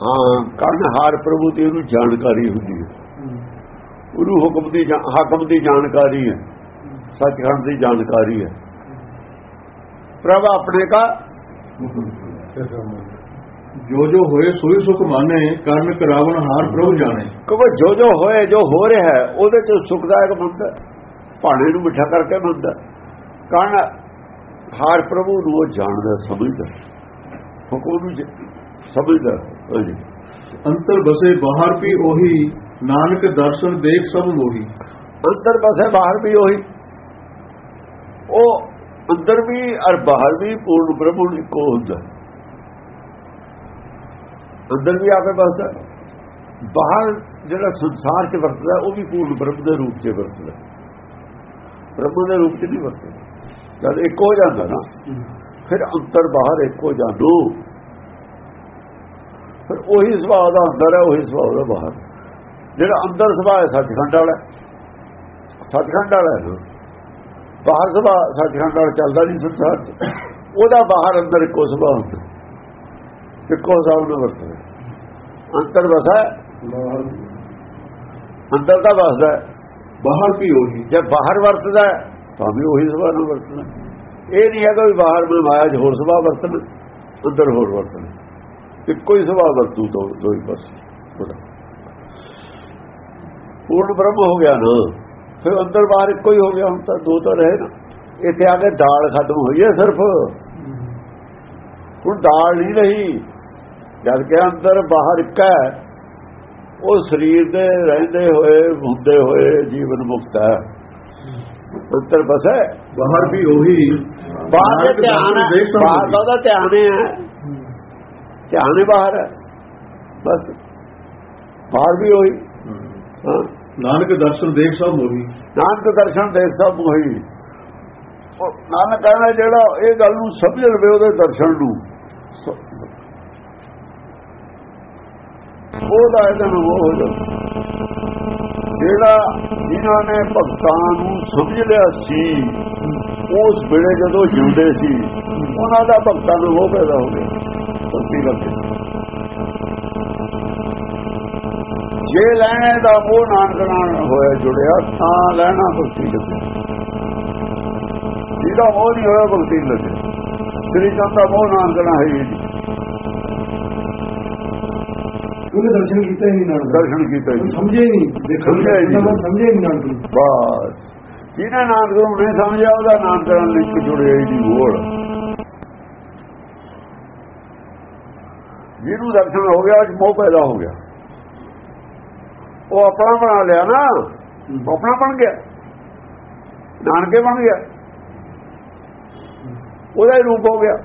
ਹਾਂ। ਕਾਰਨ ਹਾਰ ਪ੍ਰਭੂ ਦੀ ਉਹਨੂੰ ਜਾਣਕਾਰੀ ਹੁੰਦੀ ਹੈ। ਉਹਨੂੰ ਹੁਕਮ ਦੀ ਹਾਕਮ ਦੀ ਜਾਣਕਾਰੀ ਹੈ। ਸੱਚਖੰਡ ਦੀ ਜਾਣਕਾਰੀ ਹੈ। ਪ੍ਰਭ ਆਪਣੇ ਕਾ ਜੋ ਜੋ ਹੋਏ ਸੋਈ ਸੁਖ ਮਾਨੇ ਕਰਨ ਕਰਾਵਣ ਹਾਰ ਪ੍ਰਭ ਜਾਣੇ। ਕਿਉਂਕਿ ਜੋ ਜੋ ਹੋਏ ਜੋ ਹੋ ਰਿਹਾ ਹੈ ਉਹਦੇ ਚ ਸੁਖਦਾਇਕ ਬੰਦਾ ਭਾਣੇ ਨੂੰ ਮਿੱਠਾ ਕਰਕੇ ਬੰਦਾ ਕਾਰਨ ਹਾਰ ਪ੍ਰਭੂ ਨੂੰ ਉਹ ਜਾਣਦਾ ਸਮਝਦਾ। ਹੁਕਮ ਨੂੰ ਸਮਝਦਾ ਹਾਂਜੀ। ਅੰਤਰ ਬਸੇ ਬਾਹਰ ਵੀ ਉਹੀ ਨਾਨਕ ਦਰਸ਼ਨ ਦੇਖ ਸਭ ਮੋਹੀ। ਅੰਦਰ ਬਸੇ ਬਾਹਰ ਵੀ ਉਹੀ। ਉਹ ਅੰਦਰ ਵੀ ਔਰ ਬਾਹਰ ਵੀ ਪੂਰਨ ਬ੍ਰਹਮ ਇੱਕੋ ਹੁੰਦਾ। ਅੰਦਰ ਵੀ ਆਪੇ ਬਸਦਾ ਬਾਹਰ ਜਿਹੜਾ ਸੰਸਾਰ 'ਚ ਵਰਤਦਾ ਉਹ ਵੀ ਪੂਰਨ ਬ੍ਰਹਮ ਦੇ ਰੂਪ 'ਚ ਵਰਤਦਾ। ਬ੍ਰਹਮ ਦੇ ਰੂਪ 'ਚ ਨਹੀਂ ਵਰਤਦਾ। ਜਦ ਇੱਕ ਹੋ ਜਾਂਦਾ ਨਾ। ਫਿਰ ਅੰਦਰ ਬਾਹਰ ਇੱਕ ਹੋ ਜਾਂਦੋ ਫਿਰ ਉਹੀ ਸੁਭਾਅ ਦਾ ਅੰਦਰ ਹੈ ਉਹੀ ਸੁਭਾਅ ਦਾ ਬਾਹਰ। ਜਿਹੜਾ ਅੰਦਰ ਸੁਭਾਅ ਹੈ ਸੱਚਖੰਡ ਵਾਲਾ ਸੱਚਖੰਡ ਵਾਲਾ ਹੈ ਨਾ। ਬਾਹਰ ਸੁਭਾਅ ਸੱਚਖੰਡ ਵਾਲਾ ਚੱਲਦਾ ਨਹੀਂ ਸੰਸਾਰ ਉਹਦਾ ਬਾਹਰ ਅੰਦਰ ਇੱਕੋ ਸੁਭਾਅ ਹੁੰਦਾ। ਇੱਕੋ ਹਿਸਾਬ ਨਾਲ ਵਰਤਦਾ ਅੰਦਰ ਵਸਾ ਅੰਦਰ ਦਾ ਵਸਦਾ। ਬਾਹਰ ਵੀ ਉਹੀ। ਜੇ ਬਾਹਰ ਵਰਤਦਾ ਤਾਂ ਵੀ ਉਹੀ ਸੁਭਾਅ ਨਾਲ ਵਰਤਣਾ। ਇਹ ਨਹੀਂ ਹੈਗਾ ਵੀ ਬਾਹਰ ਮੈਂ ਮਾਇਆ 'ਚ ਹੋਰ ਸੁਭਾਅ ਵਰਤਣਾ ਅੰਦਰ ਹੋਰ ਵਰਤਣਾ। ਇੱਕੋ ਹੀ ਸੁਭਾਅ ਵਰਤੂ ਦੋ ਦੋ ਹੀ ਬਸ। ਉਹਦਾ ਪੂਰਨ ਬ੍ਰਹਮ ਹੋ ਗਿਆ ਨਾ, ਫਿਰ ਅੰਦਰ ਬਾਹਰ ਇੱਕੋ ਹੀ ਹੋ ਗਿਆ, ਹੁਣ ਤਾਂ ਦੋ ਤਾਂ ਰਹੇ ਨਾ। ਇੱਥੇ ਆ ਕੇ ਦਾਲ ਖਤਮ ਹੋਈ ਹੈ ਸਿਰਫ। ਹੁਣ ਦਾਲ ਨਹੀਂ ਰਹੀ। ਜਦ ਕਿ ਅੰਦਰ ਬਾਹਰ ਇੱਕ ਹੈ, ਉਹ ਸਰੀਰ ਦੇ ਰਹਿੰਦੇ ਹੋਏ, ਹੁੰਦੇ ਹੋਏ ਜੀਵਨ ਮੁਕਤ ਹੈ। ਅੰਦਰ ਬਸ। ਬਾਹਰ ਵੀ ਉਹੀ ਬਾਹਰ ਦੇ ਧਿਆਨ ਹੈ ਬਾਹਰ ਦਾ ਧਿਆਨ ਹੈ। ਧਿਆਨ ਹੀ ਬਾਹਰ ਹੈ। ਬਸ। ਬਾਹਰ ਵੀ ਹੋਈ ਹਾਂ। ਨਾਨਕ ਦਰਸ਼ਨ ਦੇਖ ਸਭ ਮੋਹੀ ਨਾਨਕ ਦਰਸ਼ਨ ਦੇਖ ਸਭ ਉਹ। ਨਾਨਕ ਕਹਿੰਦਾ ਜਿਹੜਾ ਇਹ ਗੱਲ ਨੂੰ ਸਮਝ ਲਵੇ ਉਹਦੇ ਦਰਸ਼ਨ ਨੂੰ ਉਹਦਾ ਇਹਦਾ ਨੂੰ ਉਹ ਹੋ ਜਾਂਦਾ। ਜਿਹੜਾ ਜਿਨ੍ਹਾਂ ਨੇ ਭਗਤਾਂ ਨੂੰ ਸਮਝ ਲਿਆ ਸੀ, ਉਸ ਵੇਲੇ ਜਦੋਂ ਜਿਉਂਦੇ ਸੀ, ਉਹਨਾਂ ਦਾ ਭਗਤਾਂ ਨੂੰ ਉਹ ਪੈਦਾ ਹੋ ਗਿਆ। ਭਗਤੀ ਲੱਗੇ ਜੇ ਲੈਣੇ ਦਾ ਉਹ ਨਾਨਕ ਨਾਲ ਹੋਇਆ ਜੁੜਿਆ, ਤਾਂ ਲੈਣਾ ਭਗਤੀ ਲੱਗੇ ਜਿਹਦਾ ਉਹ ਨਹੀਂ ਹੋਇਆ, ਭਗਤੀ ਲੱਗੇ ਸ੍ਰੀ ਚੰਦ ਦਾ ਮੋਹ ਨਾਨਕ ਨਾਲ ਹੈ ਹੀ ਨਹੀਂ। ਉਹਨੇ ਦਰਸ਼ਨ ਕੀਤਾ ਹੀ ਨਹੀਂ ਨਾਨਕ। ਦਰਸ਼ਨ ਕੀਤਾ ਹੀ। ਸਮਝੇ ਨਹੀਂ। ਦੇਖਣ ਸਮਝਿਆ ਹੀ ਨਹੀਂ। ਦਾ ਸਮਝੇ ਨਹੀਂ ਨਾਨਕ ਨੂੰ। ਬਸ। ਜਿਹਨੇ ਨਾਨਕ ਨੂੰ ਨਹੀਂ ਸਮਝਿਆ ਉਹਦਾ ਨਾਨਕ ਨਾਲ ਲਿੰਕ ਜੁੜਿਆ ਹੀ ਨਹੀਂ ਹੋੜ ਜਿਹਨੂੰ ਦਰਸ਼ਨ ਹੋ ਗਿਆ ਅੱਜ ਮੋਹ ਪੈਦਾ ਹੋ ਗਿਆ। ਉਹ ਆਪਣਾ ਬਣਾ ਲਿਆ ਨਾ। ਆਪਣਾ ਬਣ ਗਿਆ। ਨਾਨਕੇ ਬਣ ਗਿਆ। ਉਹਦਾ ਹੀ ਰੂਪ ਹੋ ਗਿਆ।